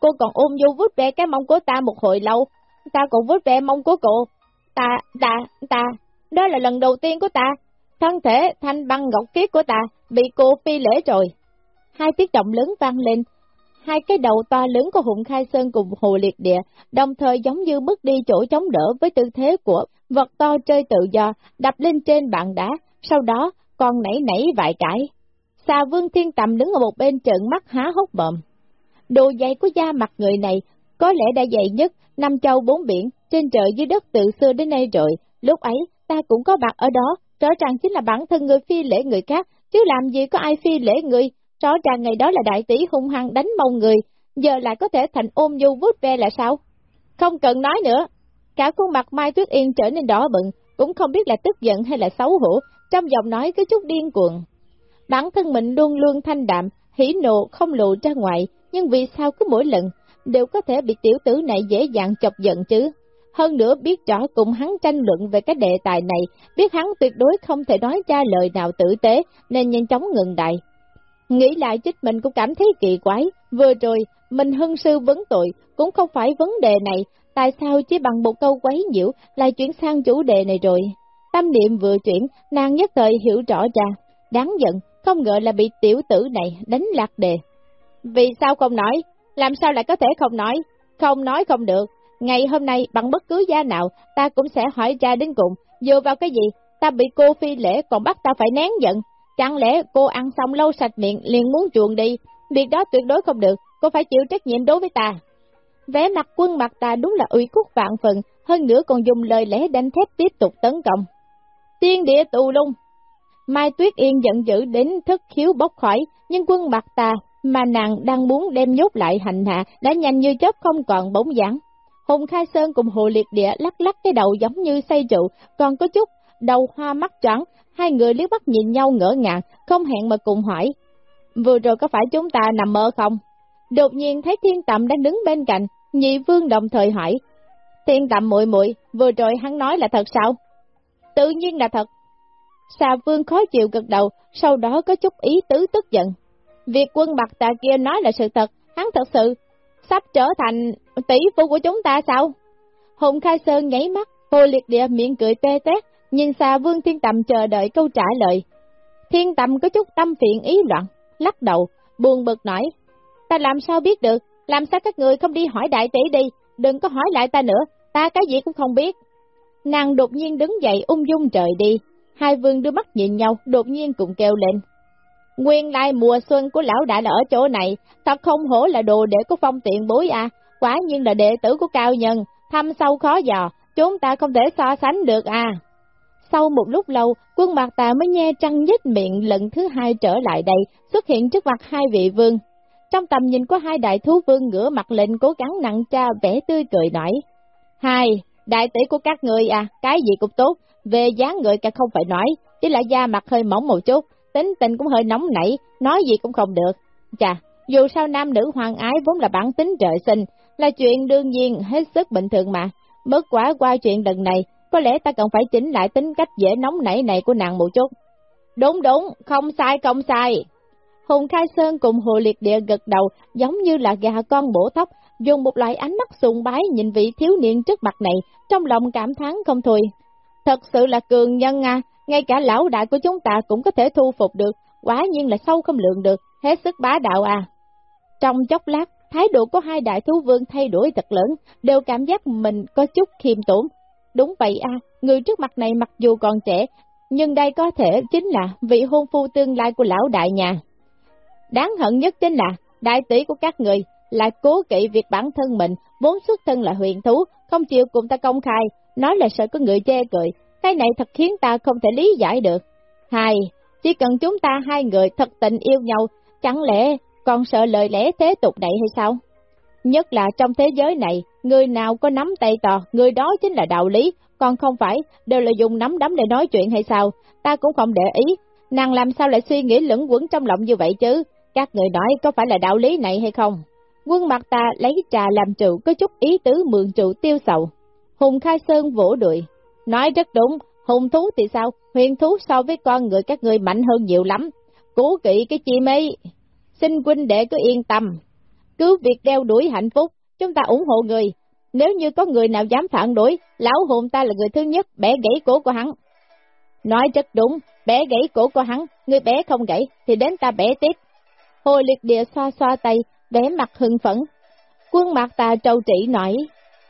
Speaker 1: cô còn ôm vô vút về cái mông của ta một hồi lâu. Ta cũng vút ve mông của cô. Ta, ta, ta, đó là lần đầu tiên của ta. Thân thể thanh băng ngọc kiết của ta bị cô phi lễ rồi. Hai tiếng động lớn vang lên, hai cái đầu to lớn của Hùng Khai Sơn cùng Hồ Liệt Địa, đồng thời giống như bước đi chỗ chống đỡ với tư thế của vật to chơi tự do, đập lên trên bàn đá, sau đó còn nảy nảy vài cái. Xà Vương Thiên Tầm đứng ở một bên trợn mắt há hốc mồm Đồ dày của da mặt người này có lẽ đã dày nhất năm châu bốn biển, trên trời dưới đất từ xưa đến nay rồi, lúc ấy ta cũng có bạc ở đó, rõ ràng chính là bản thân người phi lễ người khác, chứ làm gì có ai phi lễ người, rõ ràng ngày đó là đại tỷ hung hăng đánh mông người, giờ lại có thể thành ôm du vút ve là sao? Không cần nói nữa, cả khuôn mặt Mai Tuyết Yên trở nên đỏ bừng, cũng không biết là tức giận hay là xấu hổ, trong giọng nói có chút điên cuồng. Bản thân mình luôn luôn thanh đạm, hỉ nộ không lộ ra ngoài, nhưng vì sao cứ mỗi lần đều có thể bị tiểu tử này dễ dàng chọc giận chứ? Hơn nữa biết rõ cùng hắn tranh luận về cái đề tài này, biết hắn tuyệt đối không thể nói ra lời nào tử tế, nên nhanh chóng ngừng đại. Nghĩ lại chính mình cũng cảm thấy kỳ quái, vừa rồi, mình hưng sư vấn tội, cũng không phải vấn đề này, tại sao chỉ bằng một câu quấy nhiễu lại chuyển sang chủ đề này rồi. Tâm niệm vừa chuyển, nàng nhất thời hiểu rõ ra, đáng giận, không ngờ là bị tiểu tử này đánh lạc đề. Vì sao không nói? Làm sao lại có thể không nói? Không nói không được. Ngày hôm nay, bằng bất cứ giá nào, ta cũng sẽ hỏi ra đến cùng, dựa vào cái gì? Ta bị cô phi lễ còn bắt ta phải nén giận. Chẳng lẽ cô ăn xong lâu sạch miệng liền muốn chuồn đi? Việc đó tuyệt đối không được, cô phải chịu trách nhiệm đối với ta. Vẻ mặt quân mặt ta đúng là ủy khúc vạn phần, hơn nữa còn dùng lời lẽ đánh thép tiếp tục tấn công. Tiên địa tù lung. Mai Tuyết Yên giận dữ đến thức khiếu bốc khỏi, nhưng quân mặt ta mà nàng đang muốn đem nhốt lại hành hạ đã nhanh như chớp không còn bóng dáng. Hùng Khai Sơn cùng Hồ Liệt Địa lắc lắc cái đầu giống như say rượu, còn có chút đầu hoa mắt trắng, hai người liếc mắt nhìn nhau ngỡ ngàng, không hẹn mà cùng hỏi. Vừa rồi có phải chúng ta nằm mơ không? Đột nhiên thấy thiên tầm đang đứng bên cạnh, nhị vương đồng thời hỏi. Thiên tầm muội muội vừa rồi hắn nói là thật sao? Tự nhiên là thật. Xà vương khó chịu gật đầu, sau đó có chút ý tứ tức giận. Việc quân bạc tà kia nói là sự thật, hắn thật sự sắp trở thành tỷ phu của chúng ta sao? Hùng Khai Sơn nháy mắt, hồ liệt địa miệng cười tê tét, nhìn xa Vương Thiên Tầm chờ đợi câu trả lời. Thiên Tầm có chút tâm phiền ý loạn, lắc đầu, buồn bực nói. Ta làm sao biết được, làm sao các người không đi hỏi đại tỷ đi, đừng có hỏi lại ta nữa, ta cái gì cũng không biết. Nàng đột nhiên đứng dậy ung dung trời đi, hai vương đưa mắt nhìn nhau, đột nhiên cùng kêu lên. Nguyên lai mùa xuân của lão đại là ở chỗ này, thật không hổ là đồ để có phong tiện bối à, quả nhiên là đệ tử của cao nhân, thăm sâu khó dò, chúng ta không thể so sánh được à. Sau một lúc lâu, quân bạc tà mới nhe trăng nhích miệng lần thứ hai trở lại đây, xuất hiện trước mặt hai vị vương. Trong tầm nhìn của hai đại thú vương ngửa mặt lệnh cố gắng nặng cha vẻ tươi cười nói. Hai, đại tỷ của các người à, cái gì cũng tốt, về dáng người cả không phải nói, chỉ là da mặt hơi mỏng một chút, tính tình cũng hơi nóng nảy, nói gì cũng không được. Chà, dù sao nam nữ hoàng ái vốn là bản tính trời sinh, là chuyện đương nhiên hết sức bình thường mà. Bất quá qua chuyện lần này, có lẽ ta cần phải chỉnh lại tính cách dễ nóng nảy này của nàng một chút. Đúng đúng, không sai không sai. Hùng Khai Sơn cùng Hồ Liệt Địa gật đầu giống như là gà con bổ tóc, dùng một loại ánh mắt sùng bái nhìn vị thiếu niên trước mặt này, trong lòng cảm thán không thôi. Thật sự là cường nhân à, ngay cả lão đại của chúng ta cũng có thể thu phục được, quả nhiên là sâu không lượng được, hết sức bá đạo à. Trong chốc lát, thái độ của hai đại thú vương thay đổi thật lớn, đều cảm giác mình có chút khiêm tốn. Đúng vậy à, người trước mặt này mặc dù còn trẻ, nhưng đây có thể chính là vị hôn phu tương lai của lão đại nhà. Đáng hận nhất chính là, đại tỷ của các người lại cố kỵ việc bản thân mình, vốn xuất thân là huyền thú, không chịu cùng ta công khai, nói là sợ có người chê cười, cái này thật khiến ta không thể lý giải được. Hai, chỉ cần chúng ta hai người thật tình yêu nhau, chẳng lẽ còn sợ lời lẽ thế tục này hay sao? Nhất là trong thế giới này, người nào có nắm tay to, người đó chính là đạo lý, còn không phải đều là dùng nắm đấm để nói chuyện hay sao, ta cũng không để ý, nàng làm sao lại suy nghĩ lẫn quẩn trong lòng như vậy chứ, các người nói có phải là đạo lý này hay không? Quân mặt ta lấy trà làm trụ có chút ý tứ mượn trụ tiêu sầu. Hùng Khai Sơn vỗ đùi, nói rất đúng, hùng thú thì sao, huyền thú so với con người các người mạnh hơn nhiều lắm, cố kỵ cái chi mấy. Xin huynh đệ cứ yên tâm, cứ việc đeo đuổi hạnh phúc, chúng ta ủng hộ người. Nếu như có người nào dám phản đối, lão hồn ta là người thứ nhất bẻ gãy cổ của hắn. Nói rất đúng, bẻ gãy cổ của hắn, người bé không gãy, thì đến ta bẻ tiếp. Hồ liệt địa xoa xoa tay, vẻ mặt hưng phấn. Quân mặt ta trâu trị nói,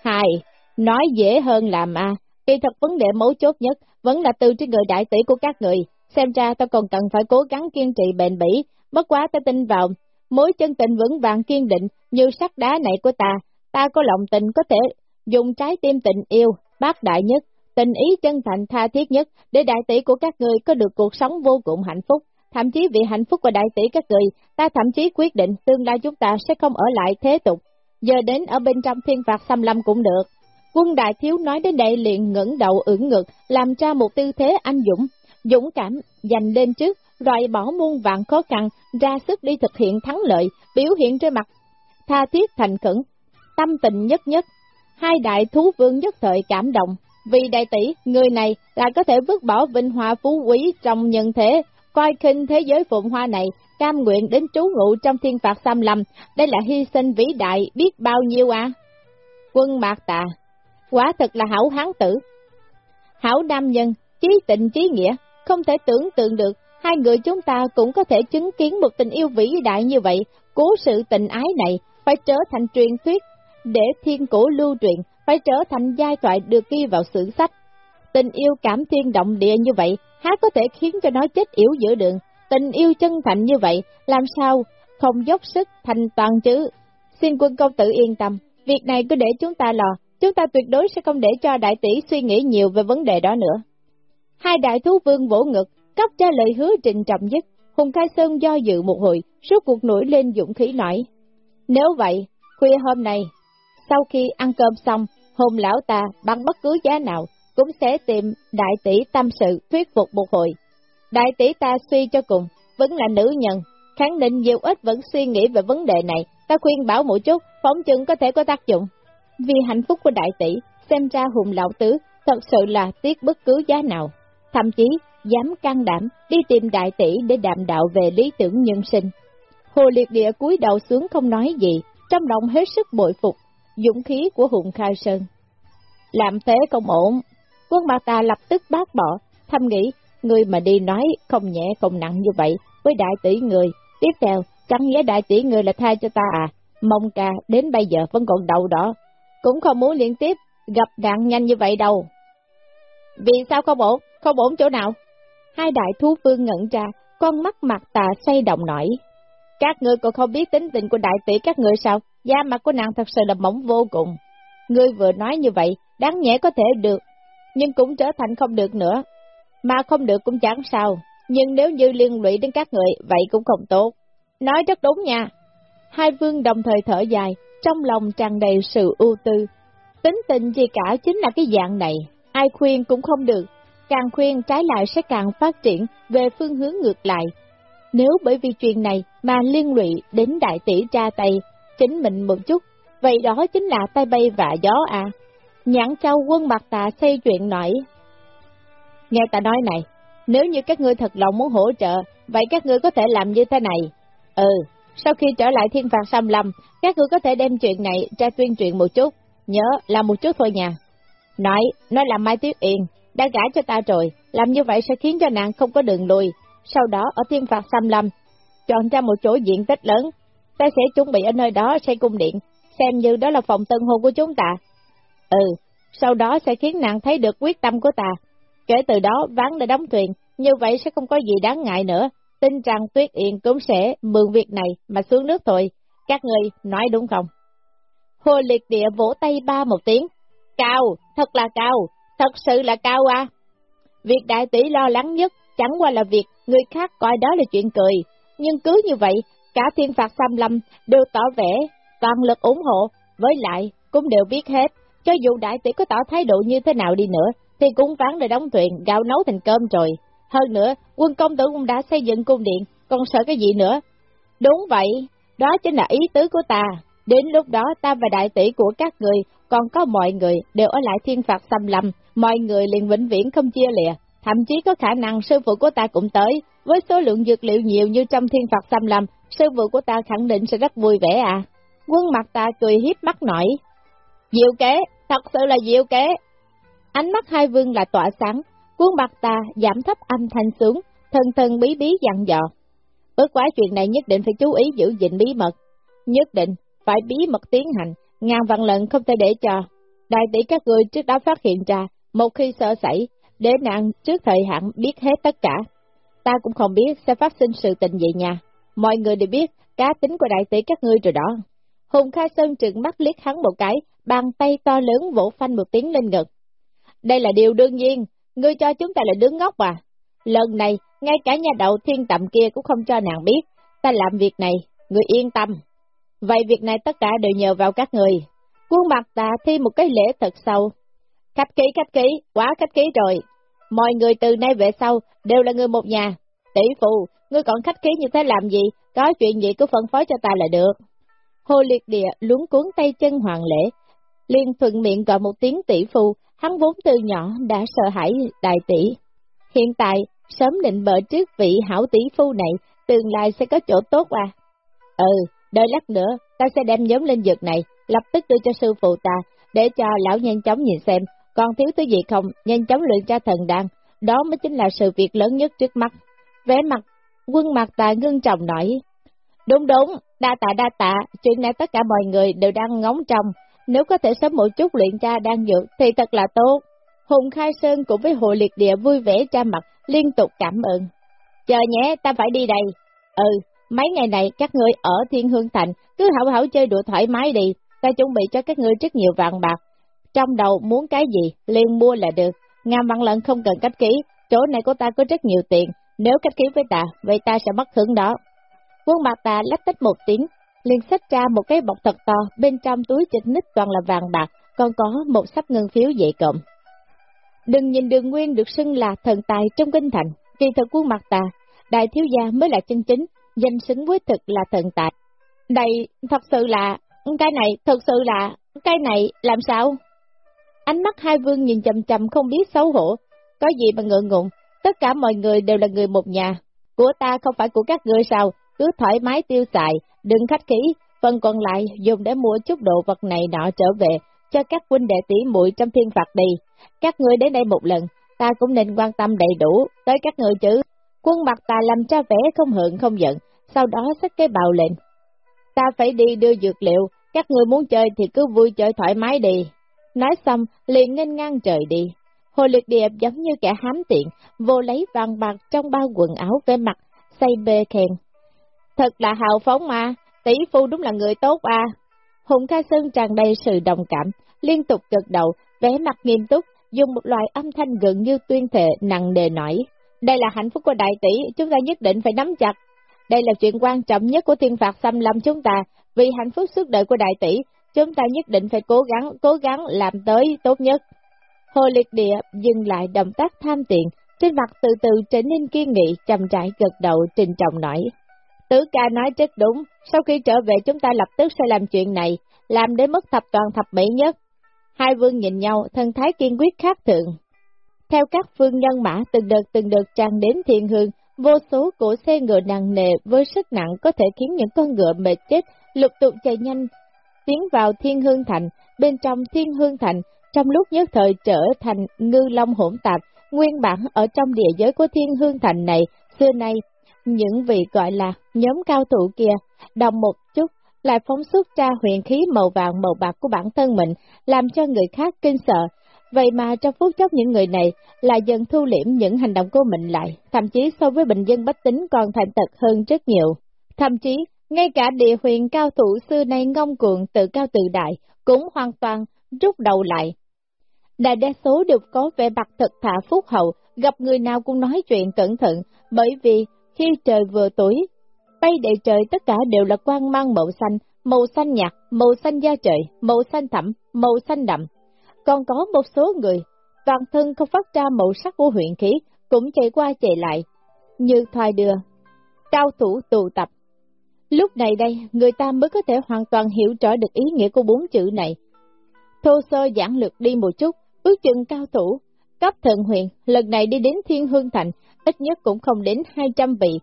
Speaker 1: hài, nói dễ hơn làm à, kỳ thật vấn đề mấu chốt nhất vẫn là từ trên người đại tỷ của các người. Xem ra ta còn cần phải cố gắng kiên trì bền bỉ, bất quá ta tin vào, mối chân tình vững vàng kiên định như sắt đá này của ta, ta có lòng tình có thể dùng trái tim tình yêu, bác đại nhất, tình ý chân thành tha thiết nhất để đại tỷ của các người có được cuộc sống vô cùng hạnh phúc. Thậm chí vì hạnh phúc của đại tỷ các người, ta thậm chí quyết định tương lai chúng ta sẽ không ở lại thế tục, giờ đến ở bên trong thiên phạt xâm lâm cũng được. Quân đại thiếu nói đến đây liền ngẩng đầu ưỡn ngực, làm ra một tư thế anh dũng, dũng cảm, giành lên trước, loại bỏ muôn vạn khó khăn, ra sức đi thực hiện thắng lợi, biểu hiện trên mặt, tha thiết thành khẩn, tâm tình nhất nhất. Hai đại thú vương nhất thời cảm động, vì đại tỷ, người này là có thể vứt bỏ vinh hoa phú quý trong nhân thế, coi khinh thế giới phụng hoa này, cam nguyện đến trú ngụ trong thiên phạt xâm lâm, đây là hy sinh vĩ đại biết bao nhiêu à? Quân Mạc Tà, quả thật là hảo hán tử. Hảo nam nhân, trí tịnh trí nghĩa, không thể tưởng tượng được, hai người chúng ta cũng có thể chứng kiến một tình yêu vĩ đại như vậy, cố sự tình ái này phải trở thành truyền thuyết, để thiên cổ lưu truyền, phải trở thành giai thoại được ghi vào sử sách. Tình yêu cảm thiên động địa như vậy, há có thể khiến cho nó chết yếu giữa đường, tình yêu chân thành như vậy, làm sao không dốc sức thành toàn chứ? Xin quân công tử yên tâm, việc này cứ để chúng ta lo, chúng ta tuyệt đối sẽ không để cho đại tỷ suy nghĩ nhiều về vấn đề đó nữa. Hai đại thú vương vỗ ngực, cấp cho lời hứa trình trọng nhất, Hùng Khai Sơn do dự một hồi, suốt cuộc nổi lên dũng khí nói. Nếu vậy, khuya hôm nay, sau khi ăn cơm xong, hùng lão ta bằng bất cứ giá nào cũng sẽ tìm đại tỷ tâm sự thuyết phục một hồi. Đại tỷ ta suy cho cùng, vẫn là nữ nhân, khẳng định nhiều ít vẫn suy nghĩ về vấn đề này, ta khuyên bảo một chút, phóng chừng có thể có tác dụng. Vì hạnh phúc của đại tỷ, xem ra hùng lão tứ thật sự là tiếc bất cứ giá nào, thậm chí dám can đảm đi tìm đại tỷ để đạm đạo về lý tưởng nhân sinh. Hồ liệt địa cúi đầu xuống không nói gì, trong lòng hết sức bội phục, dũng khí của Hùng Khai Sơn. Làm thế không ổn, quân bà ta lập tức bác bỏ, thầm nghĩ, người mà đi nói không nhẹ không nặng như vậy, với đại tỷ người, tiếp theo, chẳng nghĩa đại tỷ người là tha cho ta à, mong ca đến bây giờ vẫn còn đầu đỏ, cũng không muốn liên tiếp gặp nạn nhanh như vậy đâu. Vì sao không ổn, không ổn chỗ nào? Hai đại thú vương ngẩn ra, con mắt mặt tà xoay động nổi. Các ngươi còn không biết tính tình của đại tỷ các ngươi sao? Da mặt của nàng thật sự là mỏng vô cùng. Ngươi vừa nói như vậy, đáng nhẽ có thể được, nhưng cũng trở thành không được nữa. Mà không được cũng chẳng sao, nhưng nếu như liên lụy đến các người, vậy cũng không tốt. Nói rất đúng nha. Hai vương đồng thời thở dài, trong lòng tràn đầy sự ưu tư. Tính tình gì cả chính là cái dạng này, ai khuyên cũng không được, càng khuyên trái lại sẽ càng phát triển về phương hướng ngược lại. Nếu bởi vì chuyện này mà liên lụy đến đại tỷ ra tay, chính mình một chút, vậy đó chính là tay bay vạ gió à. Nhãn trao quân mặt tà xây chuyện nổi. Nghe ta nói này, nếu như các ngươi thật lòng muốn hỗ trợ, vậy các ngươi có thể làm như thế này. Ừ, sau khi trở lại thiên phạt xâm lâm, các ngươi có thể đem chuyện này ra tuyên truyền một chút, nhớ làm một chút thôi nha. Nói, nói là Mai Tiếu Yên, đã gả cho ta rồi, làm như vậy sẽ khiến cho nàng không có đường lùi. Sau đó ở thiên phạt xâm lâm, chọn ra một chỗ diện tích lớn, ta sẽ chuẩn bị ở nơi đó xây cung điện, xem như đó là phòng tân hôn của chúng ta. Ừ, sau đó sẽ khiến nàng thấy được quyết tâm của ta. Kể từ đó ván để đóng thuyền, như vậy sẽ không có gì đáng ngại nữa. Tin rằng Tuyết Yên cũng sẽ mượn việc này mà xuống nước thôi. Các người nói đúng không? Hồ liệt địa vỗ tay ba một tiếng. Cao, thật là cao, thật sự là cao à. Việc đại tỷ lo lắng nhất chẳng qua là việc người khác coi đó là chuyện cười. Nhưng cứ như vậy, cả thiên phạt xăm lâm đều tỏ vẻ toàn lực ủng hộ, với lại cũng đều biết hết, cho dù đại tỷ có tỏ thái độ như thế nào đi nữa, thì cũng ván để đóng thuyền, gạo nấu thành cơm rồi. Hơn nữa, quân công tử cũng đã xây dựng cung điện, còn sợ cái gì nữa? Đúng vậy, đó chính là ý tứ của ta. Đến lúc đó ta và đại tỷ của các người, còn có mọi người đều ở lại thiên phạt xâm lâm, mọi người liền vĩnh viễn không chia lìa. Thậm chí có khả năng sư phụ của ta cũng tới, với số lượng dược liệu nhiều như trong thiên phạt xâm lâm, sư phụ của ta khẳng định sẽ rất vui vẻ à. Quân mặt ta cười hiếp mắt nổi. Diệu kế, thật sự là diệu kế. Ánh mắt hai vương là tỏa sáng, quân mặt ta giảm thấp âm thanh xuống, thân thân bí bí dặn dò. Bất quá chuyện này nhất định phải chú ý giữ gìn bí mật. Nhất định phải bí mật tiến hành, ngàn vạn lần không thể để cho. Đại tỷ các người trước đó phát hiện ra, một khi sợ xảy, để nạn trước thời hạn biết hết tất cả. Ta cũng không biết sẽ phát sinh sự tình gì nha. Mọi người đều biết cá tính của đại tỷ các ngươi rồi đó. Hùng Kha Sơn trừng mắt liếc hắn một cái, bàn tay to lớn vỗ phanh một tiếng lên ngực. Đây là điều đương nhiên, ngươi cho chúng ta là đứng ngốc à. Lần này, ngay cả nhà đậu thiên tạm kia cũng không cho nàng biết, ta làm việc này, người yên tâm. Vậy việc này tất cả đều nhờ vào các người. Quân mặt ta thi một cái lễ thật sâu. Khách ký, khách ký, quá khách ký rồi. Mọi người từ nay về sau đều là người một nhà. Tỷ phụ, ngươi còn khách ký như thế làm gì? Có chuyện gì cứ phân phối cho ta là được. Hồ liệt địa luống cuốn tay chân hoàng lễ, liên thuận miệng gọi một tiếng tỷ phụ. hắn vốn từ nhỏ đã sợ hãi đại tỷ. Hiện tại, sớm định bợ trước vị hảo tỷ phu này, tương lai sẽ có chỗ tốt à. Ừ, đợi lát nữa, ta sẽ đem nhóm lên dược này, lập tức đưa cho sư phụ ta, để cho lão nhanh chóng nhìn xem, còn thiếu thứ gì không, nhanh chóng luyện ra thần đan, đó mới chính là sự việc lớn nhất trước mắt. Vẻ mặt, quân mặt ta ngưng trọng nói, đúng đúng, đa tạ đa tạ, chuyện này tất cả mọi người đều đang ngóng trong, nếu có thể sớm một chút luyện ra đan dược thì thật là tốt. Hùng Khai Sơn cùng với hội liệt địa vui vẻ ra mặt, liên tục cảm ơn. Chờ nhé, ta phải đi đây. Ừ, mấy ngày này các ngươi ở Thiên Hương Thành, cứ hảo hảo chơi đùa thoải mái đi, ta chuẩn bị cho các ngươi rất nhiều vàng bạc. Trong đầu muốn cái gì, liền mua là được. Ngam văn lận không cần cách ký, chỗ này của ta có rất nhiều tiền, nếu cách ký với ta, vậy ta sẽ mất hưởng đó. Quân mặt ta lách tích một tiếng, liền xách ra một cái bọc thật to, bên trong túi chịch nít toàn là vàng bạc, còn có một sắp ngân phiếu dạy cộng. Đừng nhìn đường nguyên được xưng là thần tài trong kinh thành, kỳ thực quân mặt ta, đại thiếu gia mới là chân chính, danh xứng với thực là thần tài. Đây, thật sự là, cái này, thật sự là, cái này, làm sao? Ánh mắt hai vương nhìn chầm chầm không biết xấu hổ, có gì mà ngượng ngùng, tất cả mọi người đều là người một nhà, của ta không phải của các ngươi sao, cứ thoải mái tiêu xài, đừng khách khí, phần còn lại dùng để mua chút đồ vật này nọ trở về, cho các huynh đệ tỷ muội trong thiên phạt đi. Các ngươi đến đây một lần, ta cũng nên quan tâm đầy đủ tới các người chứ. Quân mặt ta làm cha vẻ không hận không giận, sau đó xách cái bào lên. Ta phải đi đưa dược liệu, các người muốn chơi thì cứ vui chơi thoải mái đi. Nói xong, liền nghênh ngang trời đi. Hồ liệt điệp giống như kẻ hám tiện, vô lấy vàng bạc trong bao quần áo về mặt, say bê khen. Thật là hào phóng mà, tỷ phu đúng là người tốt à. Hùng Ca Sơn tràn đầy sự đồng cảm, liên tục gật đầu, vẻ mặt nghiêm túc, dùng một loại âm thanh gần như tuyên thệ nặng nề nổi. Đây là hạnh phúc của đại tỷ, chúng ta nhất định phải nắm chặt. Đây là chuyện quan trọng nhất của thiên phạt xâm lâm chúng ta, vì hạnh phúc suốt đời của đại tỷ, chúng ta nhất định phải cố gắng, cố gắng làm tới tốt nhất. Hồ liệt địa dừng lại động tác tham tiện, trên mặt từ từ trở nên kiên nghị, chậm rãi gật đầu trình trọng nói. Tứ ca nói rất đúng, sau khi trở về chúng ta lập tức sẽ làm chuyện này, làm đến mức thập toàn thập mỹ nhất. Hai vương nhìn nhau, thân thái kiên quyết khác thường. Theo các phương nhân mã từng đợt từng đợt tràn đến thiên hương, vô số cổ xe ngựa nặng nề với sức nặng có thể khiến những con ngựa mệt chết, lục tục chạy nhanh, tiến vào thiên hương thành, bên trong thiên hương thành, trong lúc nhất thời trở thành ngư long hỗn tạp, nguyên bản ở trong địa giới của thiên hương thành này, xưa nay những vị gọi là nhóm cao thủ kia, đồng một chút, lại phóng xuất ra huyền khí màu vàng màu bạc của bản thân mình, làm cho người khác kinh sợ. Vậy mà trong phút chốc những người này là dần thu liễm những hành động của mình lại, thậm chí so với bình dân bách tính còn thành tật hơn rất nhiều. Thậm chí, ngay cả địa huyền cao thủ xưa nay ngông cuồng tự cao tự đại, cũng hoàn toàn rút đầu lại. Đại đa số đều có vẻ mặt thật thà phúc hậu, gặp người nào cũng nói chuyện cẩn thận, bởi vì khi trời vừa tối, bay đầy trời tất cả đều là quang mang màu xanh, màu xanh nhạt, màu xanh da trời, màu xanh thẳm, màu xanh đậm. Còn có một số người, toàn thân không phát ra màu sắc của huyện khí, cũng chạy qua chạy lại, như thoai đưa. Cao thủ tụ tập. Lúc này đây, người ta mới có thể hoàn toàn hiểu rõ được ý nghĩa của bốn chữ này. Thô sơ giảng lược đi một chút, ước chừng cao thủ, cấp thần huyện, lần này đi đến Thiên Hương Thành, ít nhất cũng không đến 200 vị.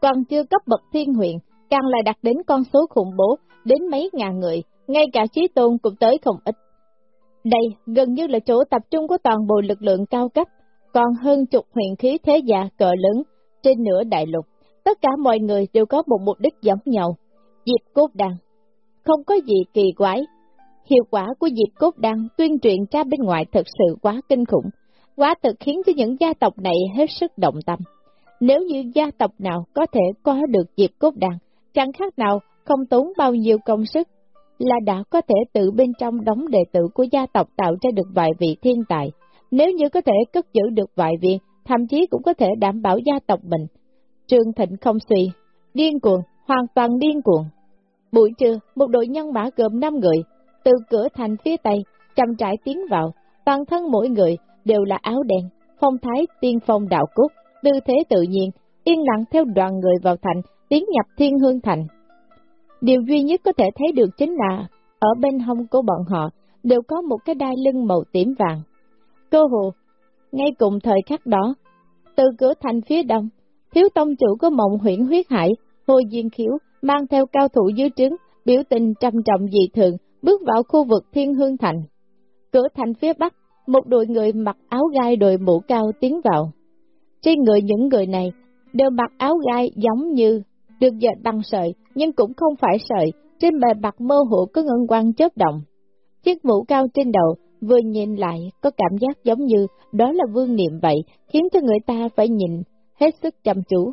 Speaker 1: Còn chưa cấp bậc Thiên huyện, càng là đặt đến con số khủng bố, đến mấy ngàn người, ngay cả trí tôn cũng tới không ít. Đây gần như là chỗ tập trung của toàn bộ lực lượng cao cấp, còn hơn chục huyền khí thế gia cỡ lớn trên nửa đại lục. Tất cả mọi người đều có một mục đích giống nhau, dịp cốt đăng. Không có gì kỳ quái, hiệu quả của dịp cốt đăng tuyên truyền ra bên ngoài thật sự quá kinh khủng, quá thực khiến cho những gia tộc này hết sức động tâm. Nếu như gia tộc nào có thể có được dịp cốt đăng, chẳng khác nào không tốn bao nhiêu công sức, là đã có thể tự bên trong đóng đệ tử của gia tộc tạo ra được vài vị thiên tài. Nếu như có thể cất giữ được vài viên, thậm chí cũng có thể đảm bảo gia tộc mình. Trương Thịnh không suy, điên cuồng, hoàn toàn điên cuồng. Buổi trưa, một đội nhân mã gồm 5 người, từ cửa thành phía tây, chậm trải tiến vào, toàn thân mỗi người đều là áo đen, phong thái tiên phong đạo cốt, tư thế tự nhiên, yên lặng theo đoàn người vào thành, tiến nhập thiên hương thành. Điều duy nhất có thể thấy được chính là, ở bên hông của bọn họ, đều có một cái đai lưng màu tím vàng. Cơ hồ, ngay cùng thời khắc đó, từ cửa thành phía đông, thiếu tông chủ của mộng huyện huyết hải, Hồ Diên Khiếu, mang theo cao thủ dưới trứng, biểu tình trầm trọng dị thường, bước vào khu vực thiên hương thành. Cửa thành phía bắc, một đội người mặc áo gai đội mũ cao tiến vào. Trên người những người này đều mặc áo gai giống như được dệt bằng sợi, nhưng cũng không phải sợi, trên bề mặt mơ hồ có ngân quang chớp động. Chiếc mũ cao trên đầu, vừa nhìn lại có cảm giác giống như đó là vương niệm vậy, khiến cho người ta phải nhìn hết sức chăm chú.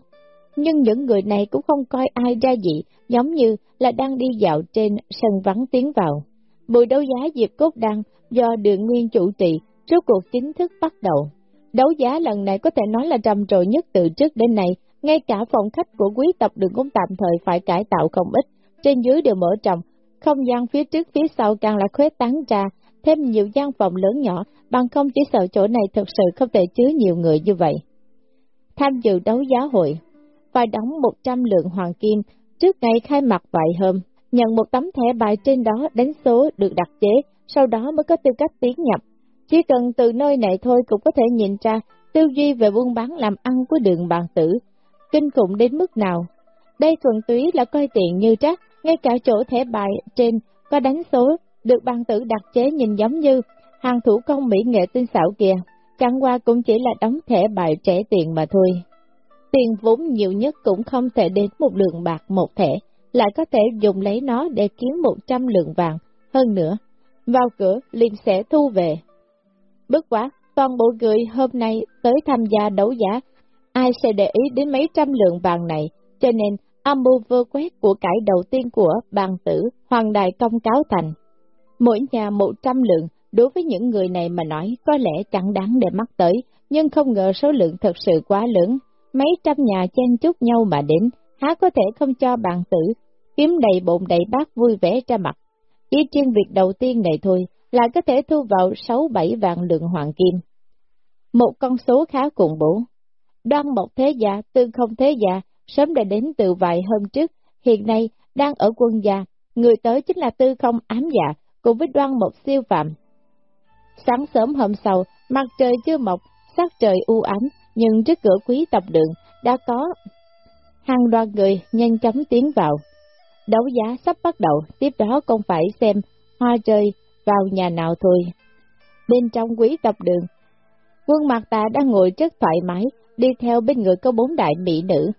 Speaker 1: Nhưng những người này cũng không coi ai ra gì, giống như là đang đi dạo trên sân vắng tiến vào. Buổi đấu giá Diệp Cốt Đăng do đường nguyên chủ trì, rốt cuộc chính thức bắt đầu. Đấu giá lần này có thể nói là trầm trồ nhất từ trước đến nay, ngay cả phòng khách của quý tộc đường cũng tạm thời phải cải tạo không ít, trên dưới đều mở rộng, không gian phía trước phía sau càng là khuếch tán ra, thêm nhiều gian phòng lớn nhỏ, bằng không chỉ sợ chỗ này thực sự không thể chứa nhiều người như vậy. Tham dự đấu giá hội, phải đóng 100 lượng hoàng kim, trước ngày khai mạc vài hôm, nhận một tấm thẻ bài trên đó đánh số được đặt chế, sau đó mới có tư cách tiến nhập. Chỉ cần từ nơi này thôi cũng có thể nhìn ra tư duy về buôn bán làm ăn của đường bàn tử, kinh khủng đến mức nào. Đây thuần túy là coi tiền như trác, ngay cả chỗ thẻ bài trên có đánh số, được bàn tử đặt chế nhìn giống như hàng thủ công mỹ nghệ tinh xảo kìa, chẳng qua cũng chỉ là đóng thẻ bài trẻ tiền mà thôi. Tiền vốn nhiều nhất cũng không thể đến một lượng bạc một thẻ, lại có thể dùng lấy nó để kiếm một trăm lượng vàng, hơn nữa, vào cửa liền sẽ thu về. Bất quá, toàn bộ người hôm nay tới tham gia đấu giá ai sẽ để ý đến mấy trăm lượng vàng này, cho nên âm mưu vơ quét của cải đầu tiên của bàn tử Hoàng Đài công cáo thành. Mỗi nhà một trăm lượng, đối với những người này mà nói có lẽ chẳng đáng để mắc tới, nhưng không ngờ số lượng thật sự quá lớn, mấy trăm nhà chen chúc nhau mà đến, há có thể không cho bàn tử, kiếm đầy bụng đầy bát vui vẻ ra mặt. Chỉ riêng việc đầu tiên này thôi, là có thể thu vào sáu bảy vạn lượng hoàng kim. Một con số khá cùng bổ. Đoan một thế gia, tương không thế gia, sớm đã đến từ vài hôm trước, hiện nay đang ở quân gia, người tới chính là tư không ám dạ, cùng với đoan một siêu phạm. Sáng sớm hôm sau, mặt trời chưa mọc, sắc trời u ám, nhưng trước cửa quý tập đường đã có hàng đoàn người nhanh chóng tiến vào. Đấu giá sắp bắt đầu, tiếp đó còn phải xem hoa rơi vào nhà nào thôi. Bên trong quý tập đường, quân mặt tạ đang ngồi rất thoải mái, đi theo bên người có bốn đại mỹ nữ.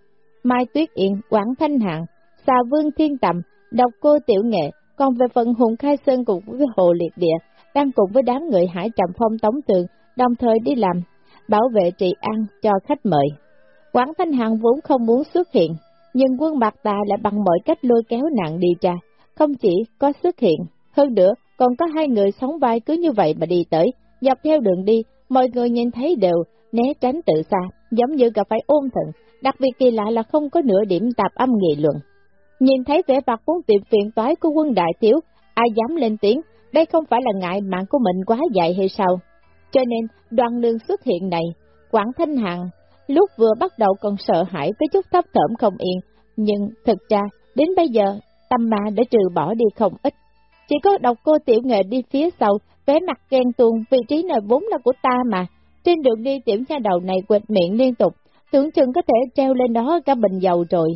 Speaker 1: Mai Tuyết Yên, Quảng Thanh Hạng, Xà Vương Thiên Tầm, Độc Cô Tiểu Nghệ, còn về phần Hùng Khai Sơn cùng với Hồ Liệt Địa, đang cùng với đám người Hải Trầm Phong Tống Tường, đồng thời đi làm, bảo vệ trị an cho khách mời. Quảng Thanh Hạng vốn không muốn xuất hiện, nhưng quân Bạc Tà lại bằng mọi cách lôi kéo nạn đi ra, không chỉ có xuất hiện, hơn nữa còn có hai người sống vai cứ như vậy mà đi tới, dọc theo đường đi, mọi người nhìn thấy đều né tránh tự xa, giống như gặp phải ôn thần, đặc biệt kỳ lạ là không có nửa điểm tạp âm nghị luận. Nhìn thấy vẻ mặt muốn tiệm phiền toái của quân đại thiếu, ai dám lên tiếng, đây không phải là ngại mạng của mình quá dài hay sao? Cho nên, đoàn lương xuất hiện này, Quảng Thanh Hằng, lúc vừa bắt đầu còn sợ hãi với chút thấp thởm không yên, nhưng thực ra, đến bây giờ, tâm ma đã trừ bỏ đi không ít. Chỉ có độc cô tiểu nghệ đi phía sau, vẻ mặt ghen tuông, vị trí nơi vốn là của ta mà. Trên đường đi tiểu nha đầu này quệt miệng liên tục, tưởng chừng có thể treo lên đó cả bình dầu rồi.